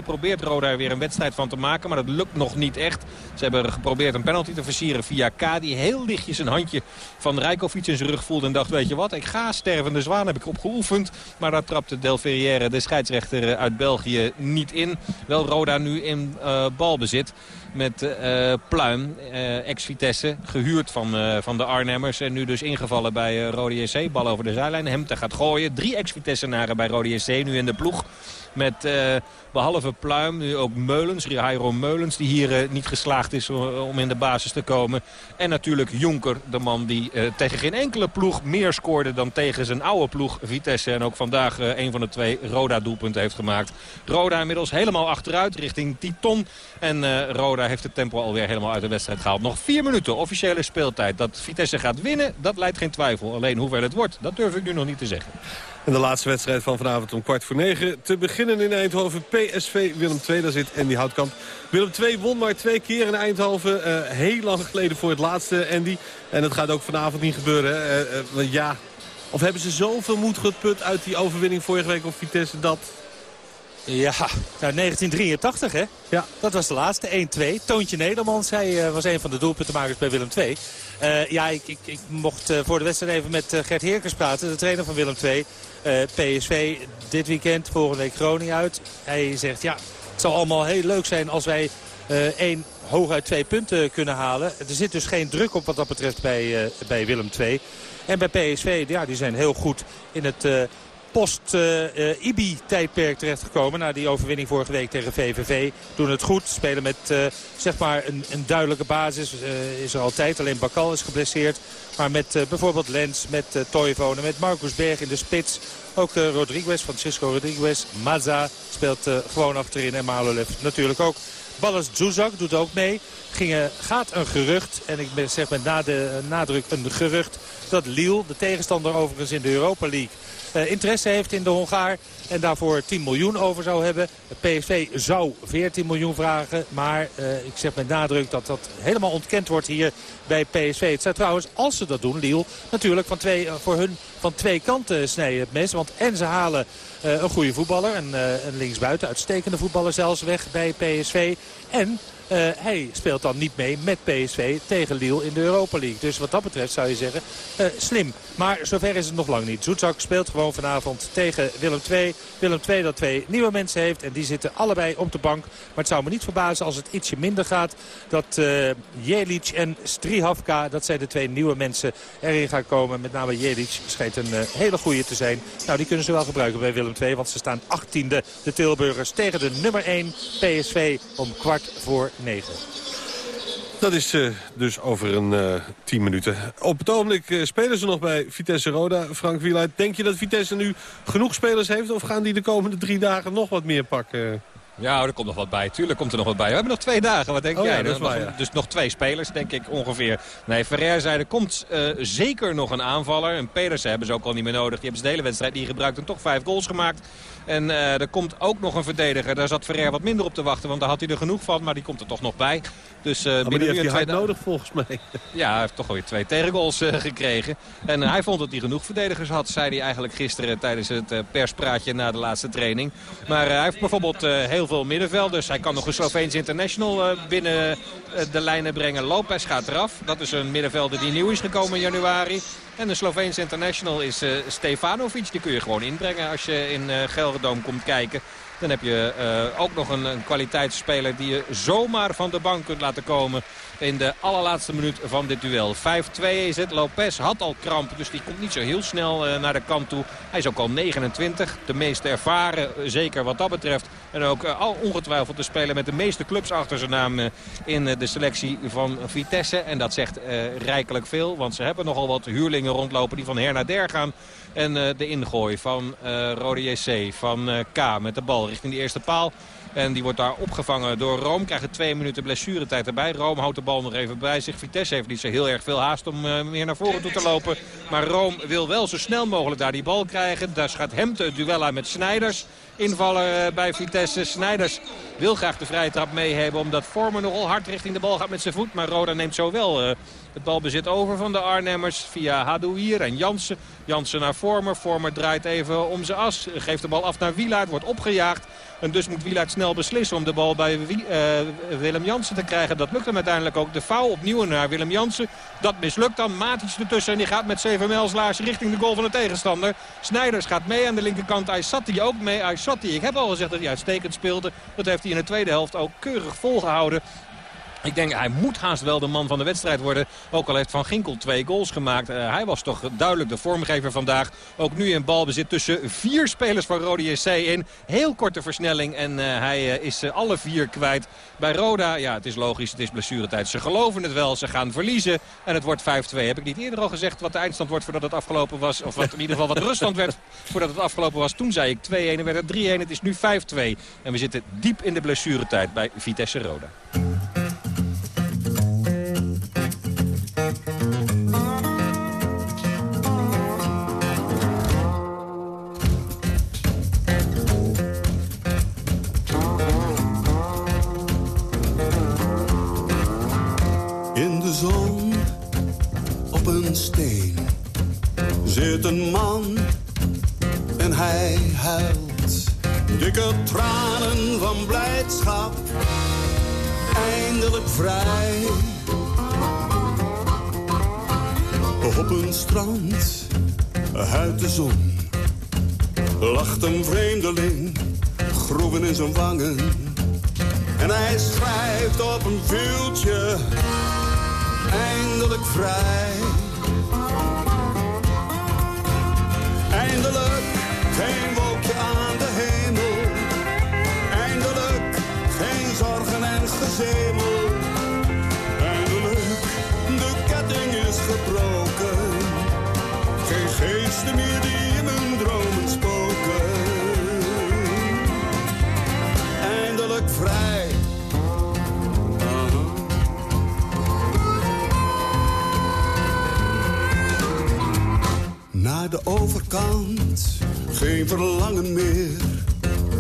probeert Roda er weer een wedstrijd van te maken. Maar dat lukt nog niet echt. Ze hebben geprobeerd een penalty te versieren via K. Die heel lichtjes een handje van Rijkovic in zijn rug voelde. En dacht, weet je wat, ik ga stervende zwaan heb ik opgeoefend. Maar daar trapte Del Ferrière, de scheidsrechter uit België, niet in. Wel Roda nu in uh, balbezit met uh, Pluim, uh, ex-Vitesse, gehuurd van, uh, van de Arnhemmers. En nu dus ingevallen bij Rode JC. Bal over de zijlijn, Hemte gaat gooien. Drie ex-Vitessenaren bij Rode JC nu in de ploeg. Met behalve Pluim nu ook Meulens, Jairo Meulens... die hier niet geslaagd is om in de basis te komen. En natuurlijk Jonker, de man die tegen geen enkele ploeg meer scoorde... dan tegen zijn oude ploeg Vitesse. En ook vandaag een van de twee Roda-doelpunten heeft gemaakt. Roda inmiddels helemaal achteruit richting Titon. En Roda heeft het tempo alweer helemaal uit de wedstrijd gehaald. Nog vier minuten officiële speeltijd. Dat Vitesse gaat winnen, dat leidt geen twijfel. Alleen hoeveel het wordt, dat durf ik nu nog niet te zeggen. En de laatste wedstrijd van vanavond om kwart voor negen. Te beginnen in Eindhoven PSV Willem II. Daar zit Andy Houtkamp. Willem II won maar twee keer in Eindhoven. Uh, heel lang geleden voor het laatste, Andy. En dat gaat ook vanavond niet gebeuren. Uh, ja, of hebben ze zoveel moed geput uit die overwinning vorige week op Vitesse... dat ja, nou 1983 hè? Ja. Dat was de laatste, 1-2. Toontje Nedermans, hij uh, was een van de doelpuntenmakers bij Willem II. Uh, ja, ik, ik, ik mocht uh, voor de wedstrijd even met Gert Heerkens praten, de trainer van Willem II. PSV dit weekend, volgende week Groningen uit. Hij zegt, ja, het zal allemaal heel leuk zijn als wij één hooguit twee punten kunnen halen. Er zit dus geen druk op wat dat betreft bij, bij Willem II. En bij PSV, ja, die zijn heel goed in het post-IBI-tijdperk terechtgekomen. Na die overwinning vorige week tegen VVV. Doen het goed. Spelen met uh, zeg maar een, een, duidelijke basis. Uh, is er altijd. Alleen Bakal is geblesseerd. Maar met uh, bijvoorbeeld Lens, met uh, met Marcus Berg in de spits. Ook Rodriguez, Francisco Rodriguez. Maza speelt gewoon achterin. En Malolev natuurlijk ook. Ballas Zuzak doet ook mee. Ging, gaat een gerucht, en ik zeg met nadruk een gerucht... dat Lille, de tegenstander overigens in de Europa League interesse heeft in de Hongaar. En daarvoor 10 miljoen over zou hebben. PSV zou 14 miljoen vragen. Maar uh, ik zeg met nadruk dat dat helemaal ontkend wordt hier bij PSV. Het zou trouwens, als ze dat doen, Liel, natuurlijk van twee, uh, voor hun van twee kanten snijden het mes. Want en ze halen een goede voetballer, een, een linksbuiten, uitstekende voetballer zelfs weg bij PSV. En hij speelt dan niet mee met PSV tegen Lille in de Europa League. Dus wat dat betreft zou je zeggen, slim. Maar zover is het nog lang niet. Zoetzak speelt gewoon vanavond tegen Willem II. Willem II dat twee nieuwe mensen heeft. En die zitten allebei op de bank. Maar het zou me niet verbazen als het ietsje minder gaat. Dat uh, Jelic en Strihavka, dat zijn de twee nieuwe mensen, erin gaan komen. Met name Jelic schijnt een hele goede te zijn. Nou, die kunnen ze wel gebruiken bij Willem II. Want ze staan 18e, de Tilburgers, tegen de nummer 1 PSV om kwart voor 9. Dat is uh, dus over een uh, 10 minuten. Op het ogenblik uh, spelen ze nog bij Vitesse Roda. Frank Wieluid, denk je dat Vitesse nu genoeg spelers heeft... of gaan die de komende drie dagen nog wat meer pakken? Ja, er komt nog wat bij. Tuurlijk komt er nog wat bij. We hebben nog twee dagen. Wat denk Oh jij? waar, ja. Dus nog twee spelers, denk ik ongeveer. Nee, Ferrer zei, er komt eh, zeker nog een aanvaller. En Pedersen hebben ze ook al niet meer nodig. Die hebben ze de hele wedstrijd niet gebruikt en toch vijf goals gemaakt. En eh, er komt ook nog een verdediger. Daar zat Ferrer wat minder op te wachten, want daar had hij er genoeg van. Maar die komt er toch nog bij. Dus Oh, maar die heeft hij hard nodig volgens mij. ja, hij heeft toch alweer twee tegengoals gekregen. En hij vond dat hij genoeg verdedigers had, zei hij eigenlijk gisteren tijdens het perspraatje na de laatste training. Maar hij heeft bijvoorbeeld eh, heel veel middenvelders. Hij kan nog een Sloveens international eh, binnen eh, de lijnen brengen. Lopez gaat eraf. Dat is een middenvelder die nieuw is gekomen in januari. En de Sloveens international is eh, Stefanovic. Die kun je gewoon inbrengen als je in Gelredome komt kijken. Dan heb je ook nog een, een kwaliteitsspeler die je zomaar van de bank kunt laten komen in de allerlaatste minuut van dit duel. 5-2 is het. Lopez had al kramp, dus die komt niet zo heel snel eh, naar de kant toe. Hij is ook al 29, de meest ervaren, eh, zeker wat dat betreft. En ook eh, al ongetwijfeld de speler met de meeste clubs achter zijn naam in de selectie van Vitesse. En dat zegt rijkelijk veel, want ze hebben nogal wat huurlingen rondlopen die van her naar der gaan. En de ingooi van eh Rode JC, van K met de bal richting de eerste paal. En die wordt daar opgevangen door Rome. Krijgen twee minuten blessuretijd erbij. Rome houdt de bal nog even bij zich. Vitesse heeft niet zo heel erg veel haast om eh, meer naar voren toe te lopen. Maar Rome wil wel zo snel mogelijk daar die bal krijgen. Daar gaat Hemte het duel met Snijders. Invaller eh, bij Vitesse. Snijders wil graag de vrije trap mee hebben. Omdat Vormer nogal hard richting de bal gaat met zijn voet. Maar Roda neemt zo wel eh, het balbezit over van de Arnhemmers. Via Hadouier en Jansen. Jansen naar Vormer. Vormer draait even om zijn as. Geeft de bal af naar Wielaert. Wordt opgejaagd. En dus moet Wielaert snel beslissen om de bal bij eh, Willem Jansen te krijgen. Dat lukt hem uiteindelijk ook. De foul opnieuw naar Willem Jansen. Dat mislukt dan. Matic ertussen en die gaat met 7 mijlslaars richting de goal van de tegenstander. Snijders gaat mee aan de linkerkant. Aysati ook mee. Aysati, ik heb al gezegd dat hij uitstekend speelde. Dat heeft hij in de tweede helft ook keurig volgehouden. Ik denk, hij moet haast wel de man van de wedstrijd worden. Ook al heeft Van Ginkel twee goals gemaakt. Eh, hij was toch duidelijk de vormgever vandaag. Ook nu in balbezit tussen vier spelers van Rode JC in. Heel korte versnelling en eh, hij eh, is alle vier kwijt. Bij Roda, ja het is logisch, het is blessuretijd. Ze geloven het wel, ze gaan verliezen. En het wordt 5-2. Heb ik niet eerder al gezegd wat de eindstand wordt voordat het afgelopen was? Of wat in ieder geval wat ruststand werd voordat het afgelopen was. Toen zei ik 2-1 en werd het 3-1. Het is nu 5-2. En we zitten diep in de blessuretijd bij Vitesse Roda. Zit een man en hij huilt. Dikke tranen van blijdschap, eindelijk vrij. Op een strand uit de zon lacht een vreemdeling, groeven in zijn wangen. En hij schrijft op een viltje, eindelijk vrij. De overkant, geen verlangen meer.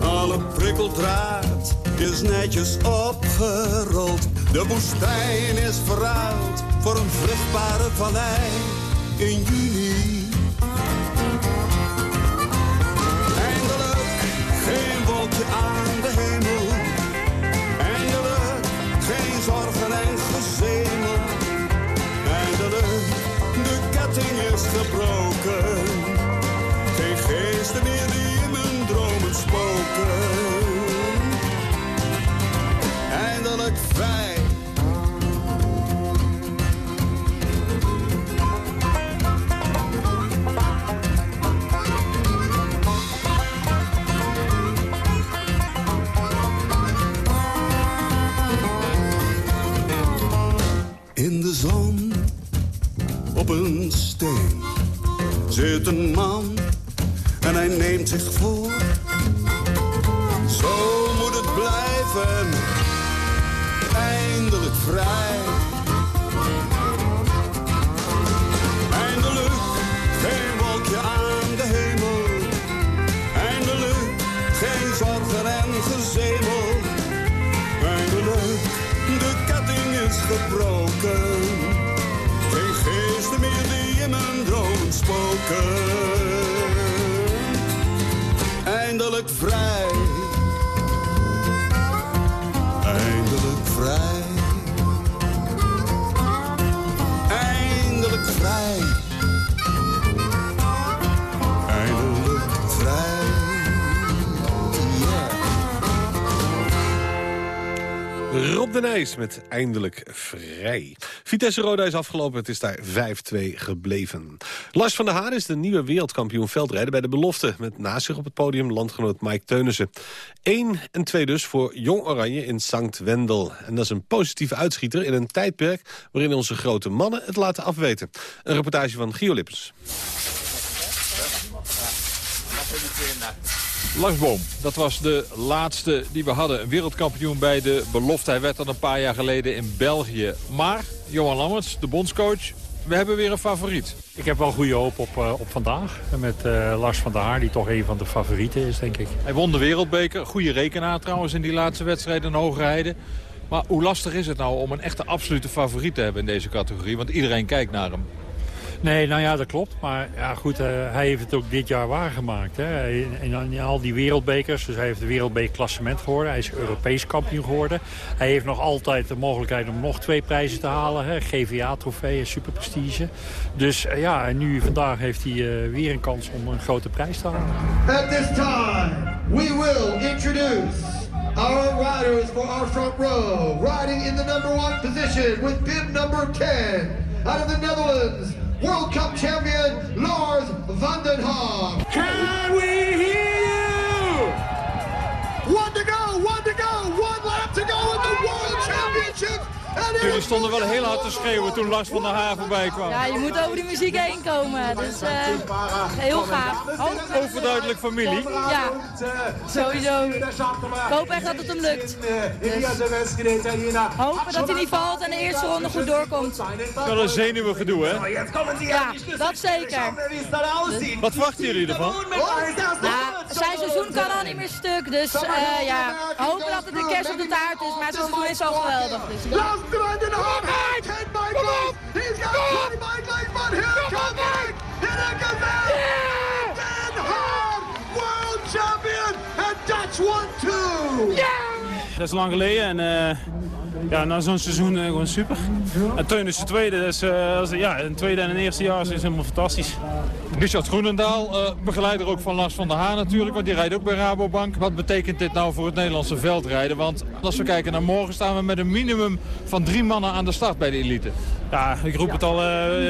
Alle prikkeldraad is netjes opgerold. De woestijn is verruild voor een vruchtbare vallei in juni. Eindelijk geen wolkje aan de hemel. Eindelijk geen zorgen en ketting is gebroken. Geen geesten meer die in mijn dromen spoken. Eindelijk vrij. In de zon op een zit een man en hij neemt zich voor. Zo moet het blijven. Eindelijk vrij. Eindelijk geen wolkje aan de hemel. Eindelijk geen zorgen en gezemel. Eindelijk, de ketting is gebroken. Geen geesten meer die in mijn dromen spoken. Eindelijk vrij. Eindelijk vrij. Eindelijk vrij. Eindelijk vrij. Rob de Nijs met eindelijk vrij. Vitesse Roda is afgelopen, het is daar 5-2 gebleven. Lars van der Haar is de nieuwe wereldkampioen veldrijden bij de belofte... met naast zich op het podium landgenoot Mike Teunissen. 1 en 2 dus voor Jong Oranje in Sankt Wendel. En dat is een positieve uitschieter in een tijdperk... waarin onze grote mannen het laten afweten. Een reportage van Gio. Lars Boom, dat was de laatste die we hadden. Een wereldkampioen bij de belofte. Hij werd dan een paar jaar geleden in België. Maar, Johan Lammerts, de bondscoach, we hebben weer een favoriet. Ik heb wel goede hoop op, uh, op vandaag. Met uh, Lars van der Haar, die toch een van de favorieten is, denk ik. Hij won de wereldbeker. Goede rekenaar trouwens in die laatste wedstrijd in Hogerheide. Maar hoe lastig is het nou om een echte absolute favoriet te hebben in deze categorie? Want iedereen kijkt naar hem. Nee, nou ja, dat klopt. Maar ja, goed, uh, hij heeft het ook dit jaar waargemaakt. Hè. In, al die wereldbekers, dus hij heeft de wereldbekerklassement geworden. Hij is Europees kampioen geworden. Hij heeft nog altijd de mogelijkheid om nog twee prijzen te halen. GVA-trofee en superprestige. Dus uh, ja, en nu vandaag heeft hij uh, weer een kans om een grote prijs te halen. At this time, we will introduce our riders for our front row. Riding in the number one position with bib number 10 out of the Netherlands. World Cup champion Lars van. Can we hear you? One to go, one to go, one lap to go in the World Championship. Jullie stonden wel heel hard te schreeuwen toen Lars van der Haar voorbij kwam. Ja, je moet over die muziek heen komen. Dus uh, heel gaaf. Oh. Overduidelijk familie. Ja, sowieso. Ik hoop echt dat het hem lukt. Dus hopen dat hij niet valt en de eerste ronde goed doorkomt. Wel een zenuwengedoe, hè? Ja, dat zeker. Dus... Wat verwachten jullie ervan? Nou, zijn seizoen kan al niet meer stuk. Dus uh, ja, hopen dat het de kerst op de taart is. Maar het seizoen is al geweldig. Dus, ja. Van den Haag. Ten by Bob. He's got 20 bike legs, but here comes Mike. And it out. Den Haag, world champion. And Dutch one two. Yeah. Dat is lang geleden en uh, ja, na zo'n seizoen uh, gewoon super. En Teun is de tweede, dus als, ja, een tweede en een eerste jaar is helemaal fantastisch. Richard Groenendaal, uh, begeleider ook van Lars van der Haan natuurlijk, want die rijdt ook bij Rabobank. Wat betekent dit nou voor het Nederlandse veldrijden? Want als we kijken naar morgen staan we met een minimum van drie mannen aan de start bij de elite. Ja, ik roep het al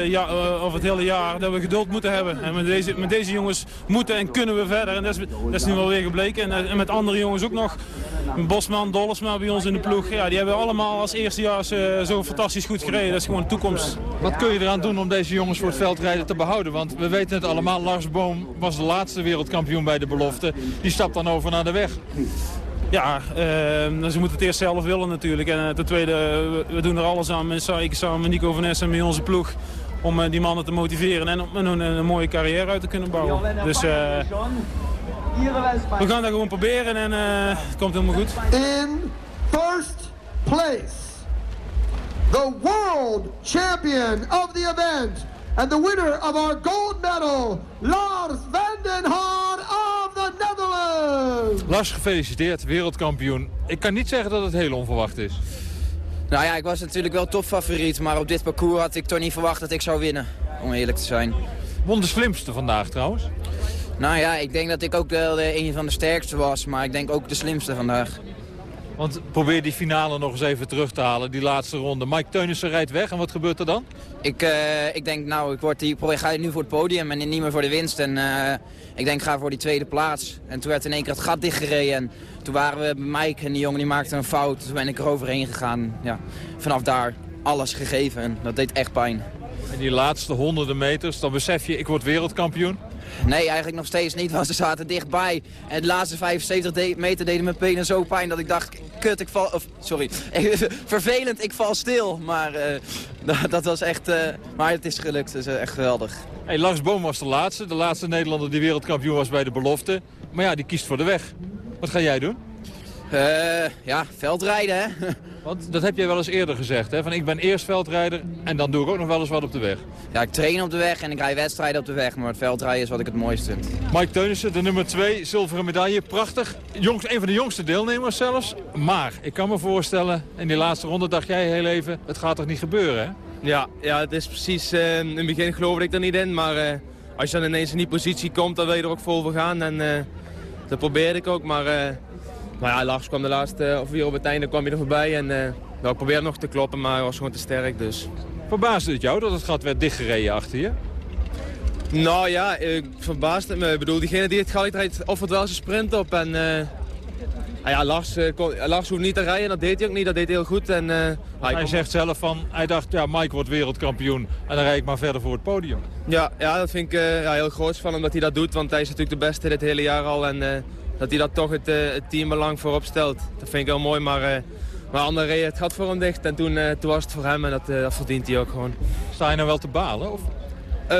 ja, over het hele jaar dat we geduld moeten hebben. En met deze, met deze jongens moeten en kunnen we verder. En dat is, dat is nu wel weer gebleken. En, en met andere jongens ook nog. Bosman, Dollesma bij ons in de ploeg. Ja, die hebben allemaal als eerstejaars uh, zo fantastisch goed gereden. Dat is gewoon de toekomst. Wat kun je eraan doen om deze jongens voor het veldrijden te behouden? Want we weten het allemaal, Lars Boom was de laatste wereldkampioen bij de belofte. Die stapt dan over naar de weg. Ja, uh, ze moeten het eerst zelf willen natuurlijk. En uh, ten tweede, we, doen er alles aan. Ik samen met Nico van Essen met onze ploeg. Om uh, die mannen te motiveren en om een, een, mooie carrière uit te kunnen bouwen. Dus we gaan dat gewoon proberen en het komt helemaal goed. In first place, the world champion of the event. And the winner of our gold medal, Lars van den Haar of the Netherlands. Lars, gefeliciteerd, wereldkampioen. Ik kan niet zeggen dat het heel onverwacht is. Nou ja, ik was natuurlijk wel topfavoriet, maar op dit parcours had ik toch niet verwacht dat ik zou winnen, om eerlijk te zijn. Won de slimste vandaag trouwens? Nou ja, ik denk dat ik ook wel de, een van de sterkste was, maar ik denk ook de slimste vandaag. Want probeer die finale nog eens even terug te halen, die laatste ronde. Mike Teunissen rijdt weg en wat gebeurt er dan? Ik, uh, ik denk, nou, ik, word die, ik ga nu voor het podium en niet meer voor de winst. En uh, ik denk, ik ga voor die tweede plaats. En toen werd in één keer het gat dichtgereden. En toen waren we bij Mike en die jongen die maakte een fout. Toen ben ik er overheen gegaan. Ja, vanaf daar alles gegeven en dat deed echt pijn. En die laatste honderden meters, dan besef je, ik word wereldkampioen? Nee, eigenlijk nog steeds niet, want ze zaten dichtbij. En de laatste 75 meter deden mijn benen zo pijn dat ik dacht, kut, ik val... Of, sorry, vervelend, ik val stil. Maar uh, dat was echt... Uh, maar het is gelukt, uh, echt geweldig. Hey, Lars was de laatste, de laatste Nederlander die wereldkampioen was bij de belofte. Maar ja, die kiest voor de weg. Wat ga jij doen? Ja, veldrijden, hè. Want dat heb jij wel eens eerder gezegd, hè? Van ik ben eerst veldrijder en dan doe ik ook nog wel eens wat op de weg. Ja, ik train op de weg en ik rij wedstrijden op de weg. Maar het veldrijden is wat ik het mooiste vind. Mike Teunissen, de nummer 2, zilveren medaille. Prachtig. Jongs, een van de jongste deelnemers zelfs. Maar ik kan me voorstellen, in die laatste ronde dacht jij heel even... het gaat toch niet gebeuren, hè? Ja, ja het is precies... Uh, in het begin geloofde ik er niet in, maar... Uh, als je dan ineens in die positie komt, dan wil je er ook vol voor gaan. En uh, dat probeerde ik ook, maar... Maar ja, Lars kwam de laatste, of weer op het einde kwam hij er voorbij. En uh, nou, ik probeerde nog te kloppen, maar hij was gewoon te sterk. Dus. Verbaasde het jou dat het gat werd dichtgereden achter je? Nou ja, ik verbaasde het me. Ik bedoel, diegene die het gat rijdt offert wel zijn sprint op. En uh, ja, Lars, uh, kon, Lars hoeft niet te rijden, dat deed hij ook niet. Dat deed hij heel goed. En, hij, hij zegt zelf van, hij dacht, ja, Mike wordt wereldkampioen. En dan rijd ik maar verder voor het podium. Ja, ja dat vind ik ja, heel groot van hem dat hij dat doet. Want hij is natuurlijk de beste dit hele jaar al. En dat hij dat toch het, uh, het teambelang voorop stelt. Dat vind ik heel mooi, maar, uh, maar anderen reden het gat voor hem dicht. En toen, uh, toen was het voor hem en dat, dat verdient hij ook gewoon. Sta je nou wel te balen? Of?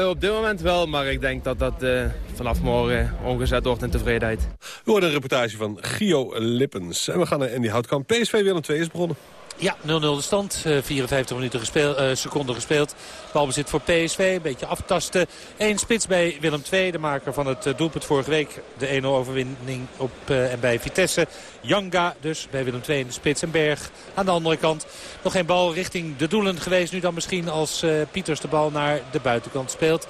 op dit moment wel, maar ik denk dat dat vanaf morgen omgezet wordt in tevredenheid. We horen een reportage van Gio Lippens. En we gaan naar Andy Houtkamp. PSV Willem 2 is begonnen. Ja, 0-0 de stand. 54 minuten gespeeld, uh, seconden gespeeld. Balbezit voor PSV. Een beetje aftasten. Eén spits bij Willem II. De maker van het doelpunt vorige week. De 1-0 overwinning op, en bij Vitesse. Janga dus bij Willem II in de spits. En Berg aan de andere kant. Nog geen bal richting de doelen geweest. Nu dan misschien als Pieters de bal naar de buitenkant speelt.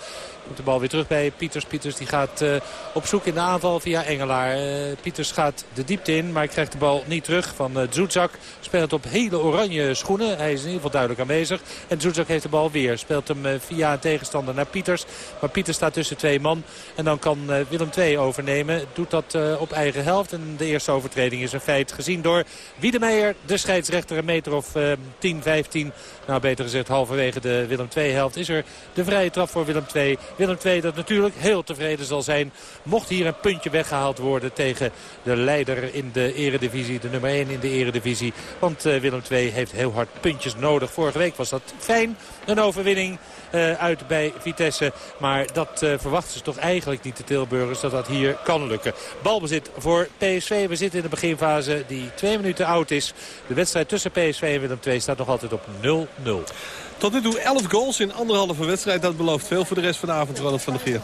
Komt de bal weer terug bij Pieters. Pieters die gaat uh, op zoek in de aanval via Engelaar. Uh, Pieters gaat de diepte in, maar krijgt de bal niet terug van uh, Zuzak. Speelt op hele oranje schoenen. Hij is in ieder geval duidelijk aanwezig. En Zuzak heeft de bal weer. Speelt hem via een tegenstander naar Pieters. Maar Pieters staat tussen twee man. En dan kan Willem II overnemen. Doet dat op eigen helft. En de eerste overtreding is een feit gezien door Wiedemeijer. De scheidsrechter een meter of 10, 15. Nou beter gezegd halverwege de Willem II helft is er de vrije trap voor Willem II. Willem II dat natuurlijk heel tevreden zal zijn. Mocht hier een puntje weggehaald worden tegen de leider in de eredivisie. De nummer 1 in de eredivisie. Want uh, Willem II heeft heel hard puntjes nodig. Vorige week was dat fijn. Een overwinning. Uh, uit bij Vitesse. Maar dat uh, verwachten ze toch eigenlijk niet de Tilburgers dat dat hier kan lukken. Balbezit voor PSV. We zitten in de beginfase die twee minuten oud is. De wedstrijd tussen PSV en Willem II staat nog altijd op 0-0. Tot nu toe 11 goals in anderhalve wedstrijd. Dat belooft veel voor de rest van de avond, Ronald van der Geer.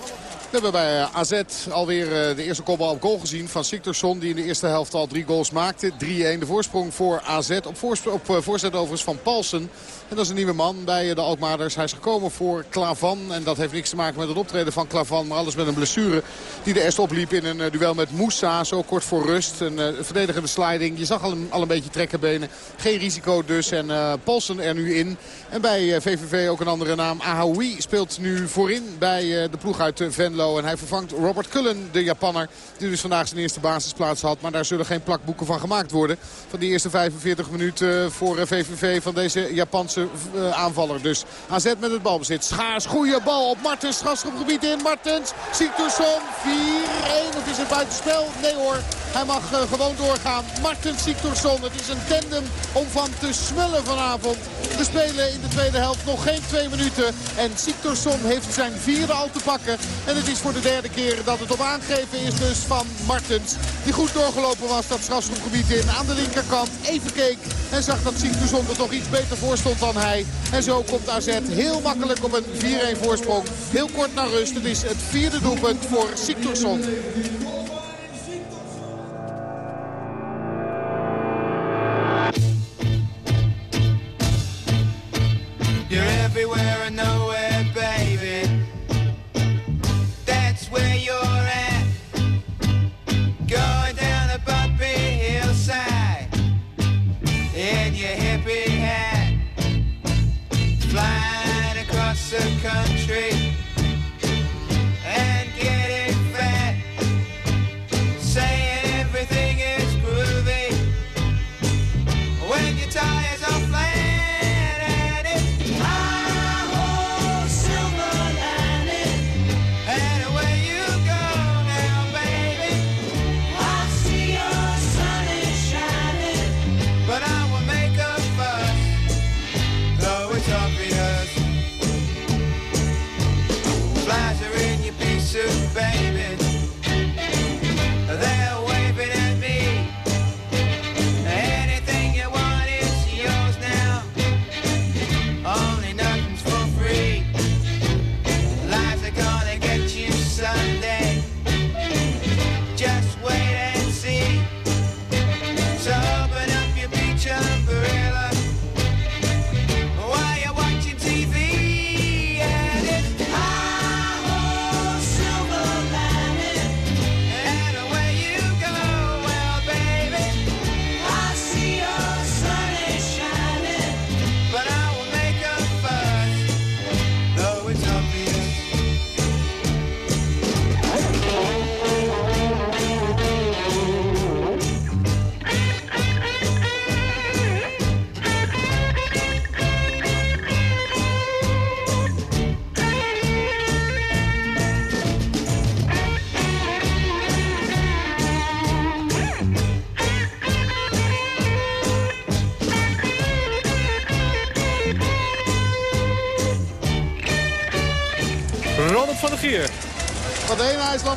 We hebben bij eh, AZ alweer de eerste kopbal op goal gezien van Siktorsson. Die in de eerste helft al drie goals maakte. 3-1 de voorsprong voor AZ. Op, op voorzet overigens van Paulsen. En dat is een nieuwe man bij de Alkmaarders. Hij is gekomen voor Klavan. En dat heeft niks te maken met het optreden van Klavan. Maar alles met een blessure die de eerst opliep in een duel met Moussa. Zo kort voor rust. Een uh, verdedigende sliding. Je zag al een, al een beetje trekkenbenen. Geen risico dus. En uh, Paulsen er nu in. En bij VVV ook een andere naam. Ahawi speelt nu voorin bij de ploeg uit Venlo. En hij vervangt Robert Cullen, de Japanner. Die dus vandaag zijn eerste basisplaats had. Maar daar zullen geen plakboeken van gemaakt worden. Van die eerste 45 minuten voor VVV van deze Japanse uh, aanvaller. Dus AZ met het balbezit. Schaars, goede bal op Martens. Strafschopgebied in. Martens, Siktorsson. 4-1. Of is het buitenspel? Nee hoor. Hij mag uh, gewoon doorgaan. Martens, Siktorsson. Het is een tandem om van te smullen vanavond. We spelen in de tweede helft nog geen twee minuten. En Siktorsson heeft zijn vierde al te pakken. En het is voor de derde keer dat het op aangeven is dus van Martens. Die goed doorgelopen was dat strafschopgebied in aan de linkerkant. Even keek en zag dat Siktorsson er toch iets beter voor stond dan hij. En zo komt AZ heel makkelijk op een 4-1 voorsprong. Heel kort naar rust. Het is het vierde doelpunt voor Siktorsson. You're everywhere and nowhere, a country.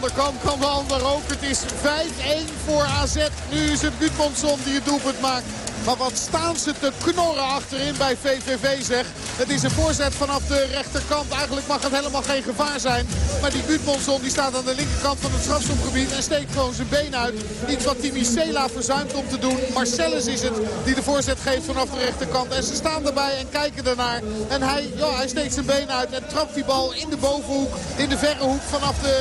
IJslander kan, de ander ook. Het is 5-1 voor AZ. Nu is het Gudmundsson die het doelpunt maakt. Maar wat staan ze te knorren achterin bij VVV zeg. Het is een voorzet vanaf de rechterkant. Eigenlijk mag het helemaal geen gevaar zijn. Maar die Gudmundsson die staat aan de linkerkant van het strafschopgebied. En steekt gewoon zijn been uit. Iets wat Timi Sela verzuimt om te doen. Marcellus is het die de voorzet geeft vanaf de rechterkant. En ze staan erbij en kijken ernaar. En hij, ja, hij steekt zijn been uit en trapt die bal in de bovenhoek. In de verre hoek vanaf de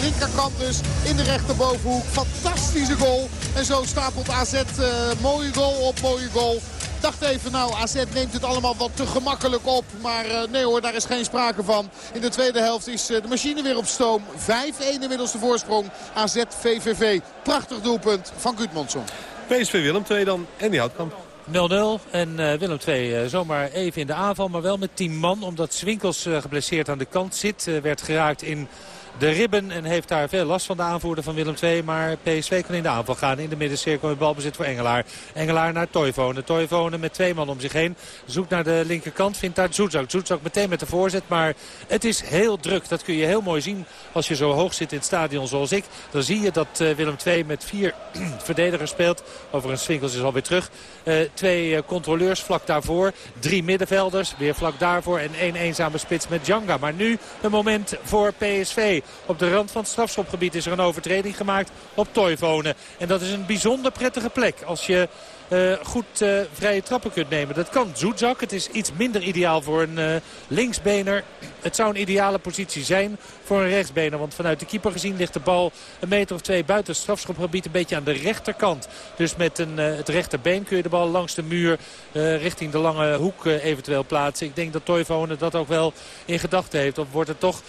linkerkant dus. In de rechterbovenhoek. Fantastische goal. En zo stapelt AZ uh, mooie goal op mooie goal. Dacht even, nou, AZ neemt het allemaal wat te gemakkelijk op. Maar uh, nee hoor, daar is geen sprake van. In de tweede helft is uh, de machine weer op stoom. 5-1 inmiddels de voorsprong. AZ-VVV. Prachtig doelpunt van Gudmundsson. PSV Willem 2 dan en die Houtkamp. 0-0 en uh, Willem II zomaar even in de aanval, maar wel met 10 man. Omdat Swinkels geblesseerd aan de kant zit. werd geraakt in de ribben. En heeft daar veel last van de aanvoerder van Willem II. Maar PSV kan in de aanval gaan. In de middencirkel met balbezit voor Engelaar. Engelaar naar Toivonen. Toivonen met twee man om zich heen. Zoekt naar de linkerkant. Vindt daar Zoetzak. Zoetzak meteen met de voorzet. Maar het is heel druk. Dat kun je heel mooi zien als je zo hoog zit in het stadion zoals ik. Dan zie je dat uh, Willem II met vier verdedigers speelt. Overigens Swinkels is alweer terug. Uh, twee uh, controleurs vlak daarvoor. Drie middenvelders. Weer vlak daarvoor. En één eenzame spits met Djanga. Maar nu een moment voor PSV. Op de rand van het strafschopgebied is er een overtreding gemaakt op Toivonen. En dat is een bijzonder prettige plek als je uh, goed uh, vrije trappen kunt nemen. Dat kan Zoetzak. Het is iets minder ideaal voor een uh, linksbener. Het zou een ideale positie zijn voor een rechtsbener. Want vanuit de keeper gezien ligt de bal een meter of twee buiten het strafschopgebied. Een beetje aan de rechterkant. Dus met een, het rechterbeen kun je de bal langs de muur richting de lange hoek eventueel plaatsen. Ik denk dat Toivonen dat ook wel in gedachten heeft. Of wordt het toch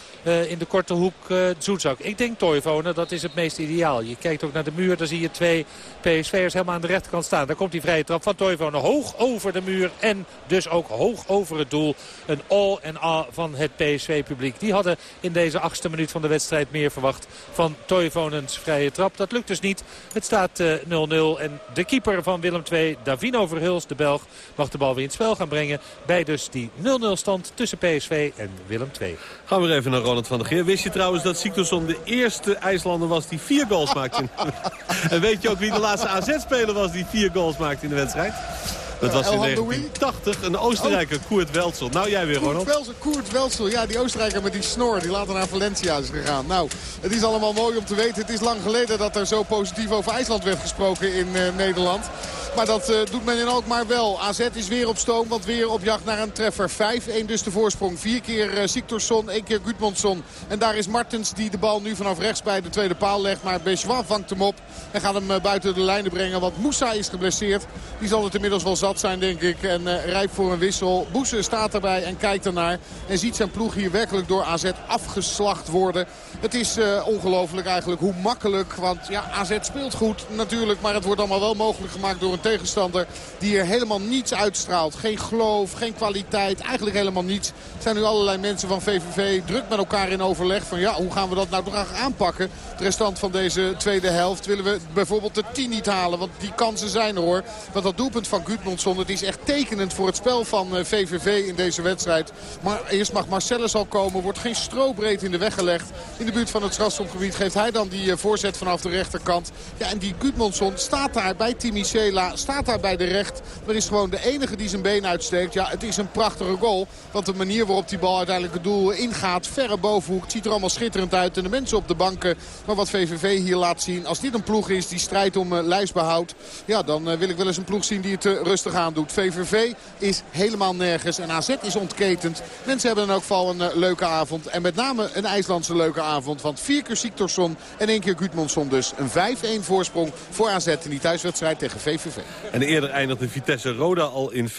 in de korte hoek Zoetzak. Ik denk Toivonen, dat is het meest ideaal. Je kijkt ook naar de muur, daar zie je twee PSV'ers helemaal aan de rechterkant staan. Daar komt die vrije trap van Toivonen hoog over de muur. En dus ook hoog over het doel. Een all en a van het PSV-publiek. Die hadden in deze achtste minuut van de wedstrijd meer verwacht van Toivonens vrije trap. Dat lukt dus niet. Het staat 0-0 uh, en de keeper van Willem II, Davino Verhuls, de Belg, mag de bal weer in het spel gaan brengen. Bij dus die 0-0 stand tussen PSV en Willem II. Gaan we even naar Ronald van der Geer. Wist je trouwens dat Siktorsson de eerste IJslander was die vier goals maakte? en weet je ook wie de laatste AZ-speler was die vier goals maakt in de wedstrijd? Dat was in 1980 een Oostenrijker, oh. Koert Weltsel. Nou, jij weer, Ronald. Koert Weltsel, ja, die Oostenrijker met die snor die later naar Valencia is gegaan. Nou, het is allemaal mooi om te weten. Het is lang geleden dat er zo positief over IJsland werd gesproken in uh, Nederland. Maar dat uh, doet men in Alkmaar wel. AZ is weer op stoom, want weer op jacht naar een treffer. 5-1 dus de voorsprong. Vier keer uh, Siktorsson, één keer Gudmundsson. En daar is Martens die de bal nu vanaf rechts bij de tweede paal legt. Maar Bejois vangt hem op en gaat hem uh, buiten de lijnen brengen. Want Moussa is geblesseerd. Die zal het inmiddels wel zat zijn, denk ik. En uh, rijp voor een wissel. Boese staat erbij en kijkt ernaar. En ziet zijn ploeg hier werkelijk door AZ afgeslacht worden. Het is uh, ongelooflijk eigenlijk hoe makkelijk. Want ja, AZ speelt goed natuurlijk. Maar het wordt allemaal wel mogelijk gemaakt door een tegenstander die er helemaal niets uitstraalt. Geen geloof, geen kwaliteit, eigenlijk helemaal niets. Er zijn nu allerlei mensen van VVV druk met elkaar in overleg. Van ja, hoe gaan we dat nou toch aanpakken? De restant van deze tweede helft willen we bijvoorbeeld de 10 niet halen. Want die kansen zijn er hoor. Want dat doelpunt van Gudmundsson, het is echt tekenend voor het spel van VVV in deze wedstrijd. Maar eerst mag Marcellus al komen. Wordt geen strobreed in de weg gelegd. In de buurt van het strafschopgebied geeft hij dan die voorzet vanaf de rechterkant. Ja, en die Gudmundsson staat daar bij Timicela staat daar bij de recht. Maar is gewoon de enige die zijn been uitsteekt. Ja, het is een prachtige goal. Want de manier waarop die bal uiteindelijk het doel ingaat. Verre bovenhoek. Ziet er allemaal schitterend uit. En de mensen op de banken. Maar wat VVV hier laat zien. Als dit een ploeg is die strijdt om uh, lijstbehoud. Ja, dan wil ik wel eens een ploeg zien die het uh, rustig doet. VVV is helemaal nergens. En AZ is ontketend. Mensen hebben in elk geval een leuke avond. En met name een IJslandse leuke avond. Want vier keer Siktorsson en één keer Gudmundsson dus. Een 5-1 voorsprong voor AZ in die thuiswedstrijd tegen VVV. En eerder eindigde Vitesse Roda al in 5-2.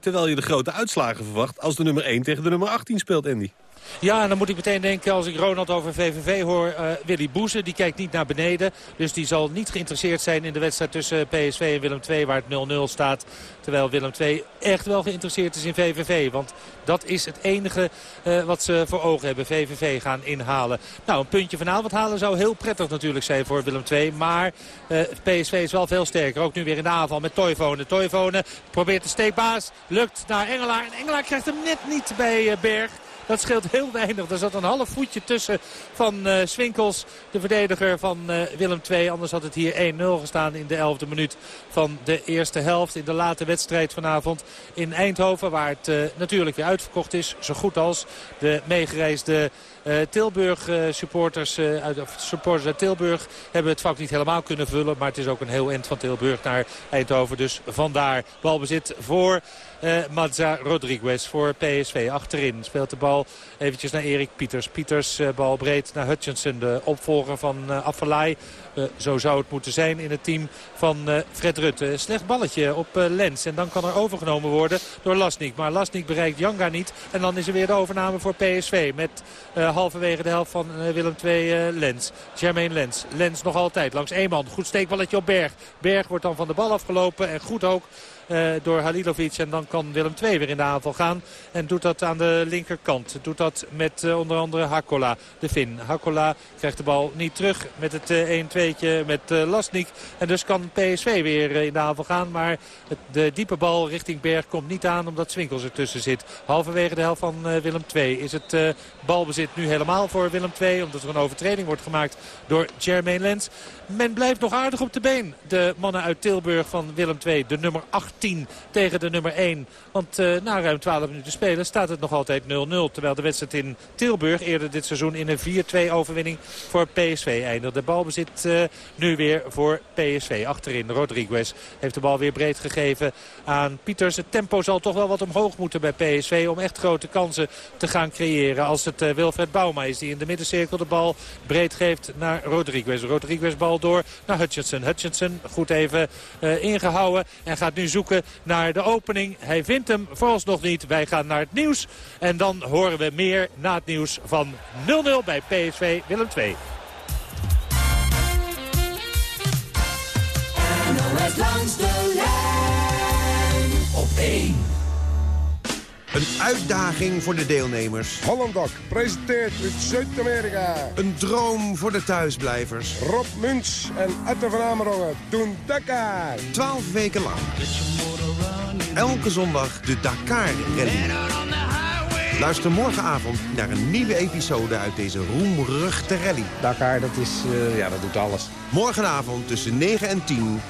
Terwijl je de grote uitslagen verwacht als de nummer 1 tegen de nummer 18 speelt, Andy. Ja, en dan moet ik meteen denken als ik Ronald over VVV hoor. Uh, Willy Boeze, die kijkt niet naar beneden. Dus die zal niet geïnteresseerd zijn in de wedstrijd tussen PSV en Willem II waar het 0-0 staat. Terwijl Willem II echt wel geïnteresseerd is in VVV. Want dat is het enige uh, wat ze voor ogen hebben. VVV gaan inhalen. Nou, een puntje vanavond halen zou heel prettig natuurlijk zijn voor Willem II. Maar PSV is wel veel sterker. Ook nu weer in de aanval met Toivonen. Toivonen probeert de steekbaas. Lukt naar Engelaar. En Engelaar krijgt hem net niet bij Berg. Dat scheelt heel weinig. Er zat een half voetje tussen van uh, Swinkels, de verdediger van uh, Willem II. Anders had het hier 1-0 gestaan in de 11e minuut van de eerste helft. In de late wedstrijd vanavond in Eindhoven. Waar het uh, natuurlijk weer uitverkocht is. Zo goed als de meegereisde uh, Tilburg uh, supporters, uh, uit, supporters uit Tilburg hebben het vak niet helemaal kunnen vullen. Maar het is ook een heel eind van Tilburg naar Eindhoven. Dus vandaar balbezit voor uh, Mazza Rodriguez voor PSV. Achterin speelt de bal eventjes naar Erik Pieters. Pieters uh, bal breed naar Hutchinson, de opvolger van uh. Uh, zo zou het moeten zijn in het team van uh, Fred Rutte. Slecht balletje op uh, Lens. En dan kan er overgenomen worden door Lasnik. Maar Lasnik bereikt Janga niet. En dan is er weer de overname voor PSV. Met halverwege de helft van Willem II Lens. Jermaine Lens. Lens nog altijd langs Eeman. Goed steekballetje op Berg. Berg wordt dan van de bal afgelopen. En goed ook door Halilovic. En dan kan Willem II weer in de aanval gaan. En doet dat aan de linkerkant. Doet dat met onder andere Hakola, de Fin. Hakola krijgt de bal niet terug met het uh, 1-2'tje met Lasnik. En dus kan PSV weer in de aanval gaan. Maar de diepe bal richting Berg komt niet aan omdat Swinkels ertussen zit. Halverwege de helft van Willem II is het balbezit nu helemaal voor Willem II. Omdat er een overtreding wordt gemaakt door Jermaine Lens. Men blijft nog aardig op de been. De mannen uit Tilburg van Willem II. De nummer 18 tegen de nummer 1. Want na ruim 12 minuten spelen staat het nog altijd 0-0. Terwijl de wedstrijd in Tilburg eerder dit seizoen in een 4-2 overwinning voor PSV eindigde. De bal bezit uh, eh, nu weer voor PSV. Achterin Rodriguez heeft de bal weer breed gegeven aan Pieters. Het tempo zal toch wel wat omhoog moeten bij PSV om echt grote kansen te gaan creëren. Als het eh, Wilfred Bouma is die in de middencirkel de bal breed geeft naar Rodriguez. Rodriguez bal door naar Hutchinson. Hutchinson goed even eh, ingehouden en gaat nu zoeken naar de opening. Hij vindt hem vooralsnog niet. Wij gaan naar het nieuws en dan horen we meer na het nieuws van 0-0 bij PSV Willem 2. langs de lijn op 1. Een uitdaging voor de deelnemers. Hollandok presenteert uit Zuid-Amerika. Een droom voor de thuisblijvers. Rob Muns en Atte van Amerongen doen Dakar. Twaalf weken lang. Elke zondag de Dakar Rally. Luister morgenavond naar een nieuwe episode uit deze roemruchte rally. Dakar, dat, is, eh, ja, dat doet alles. Morgenavond tussen 9 en 10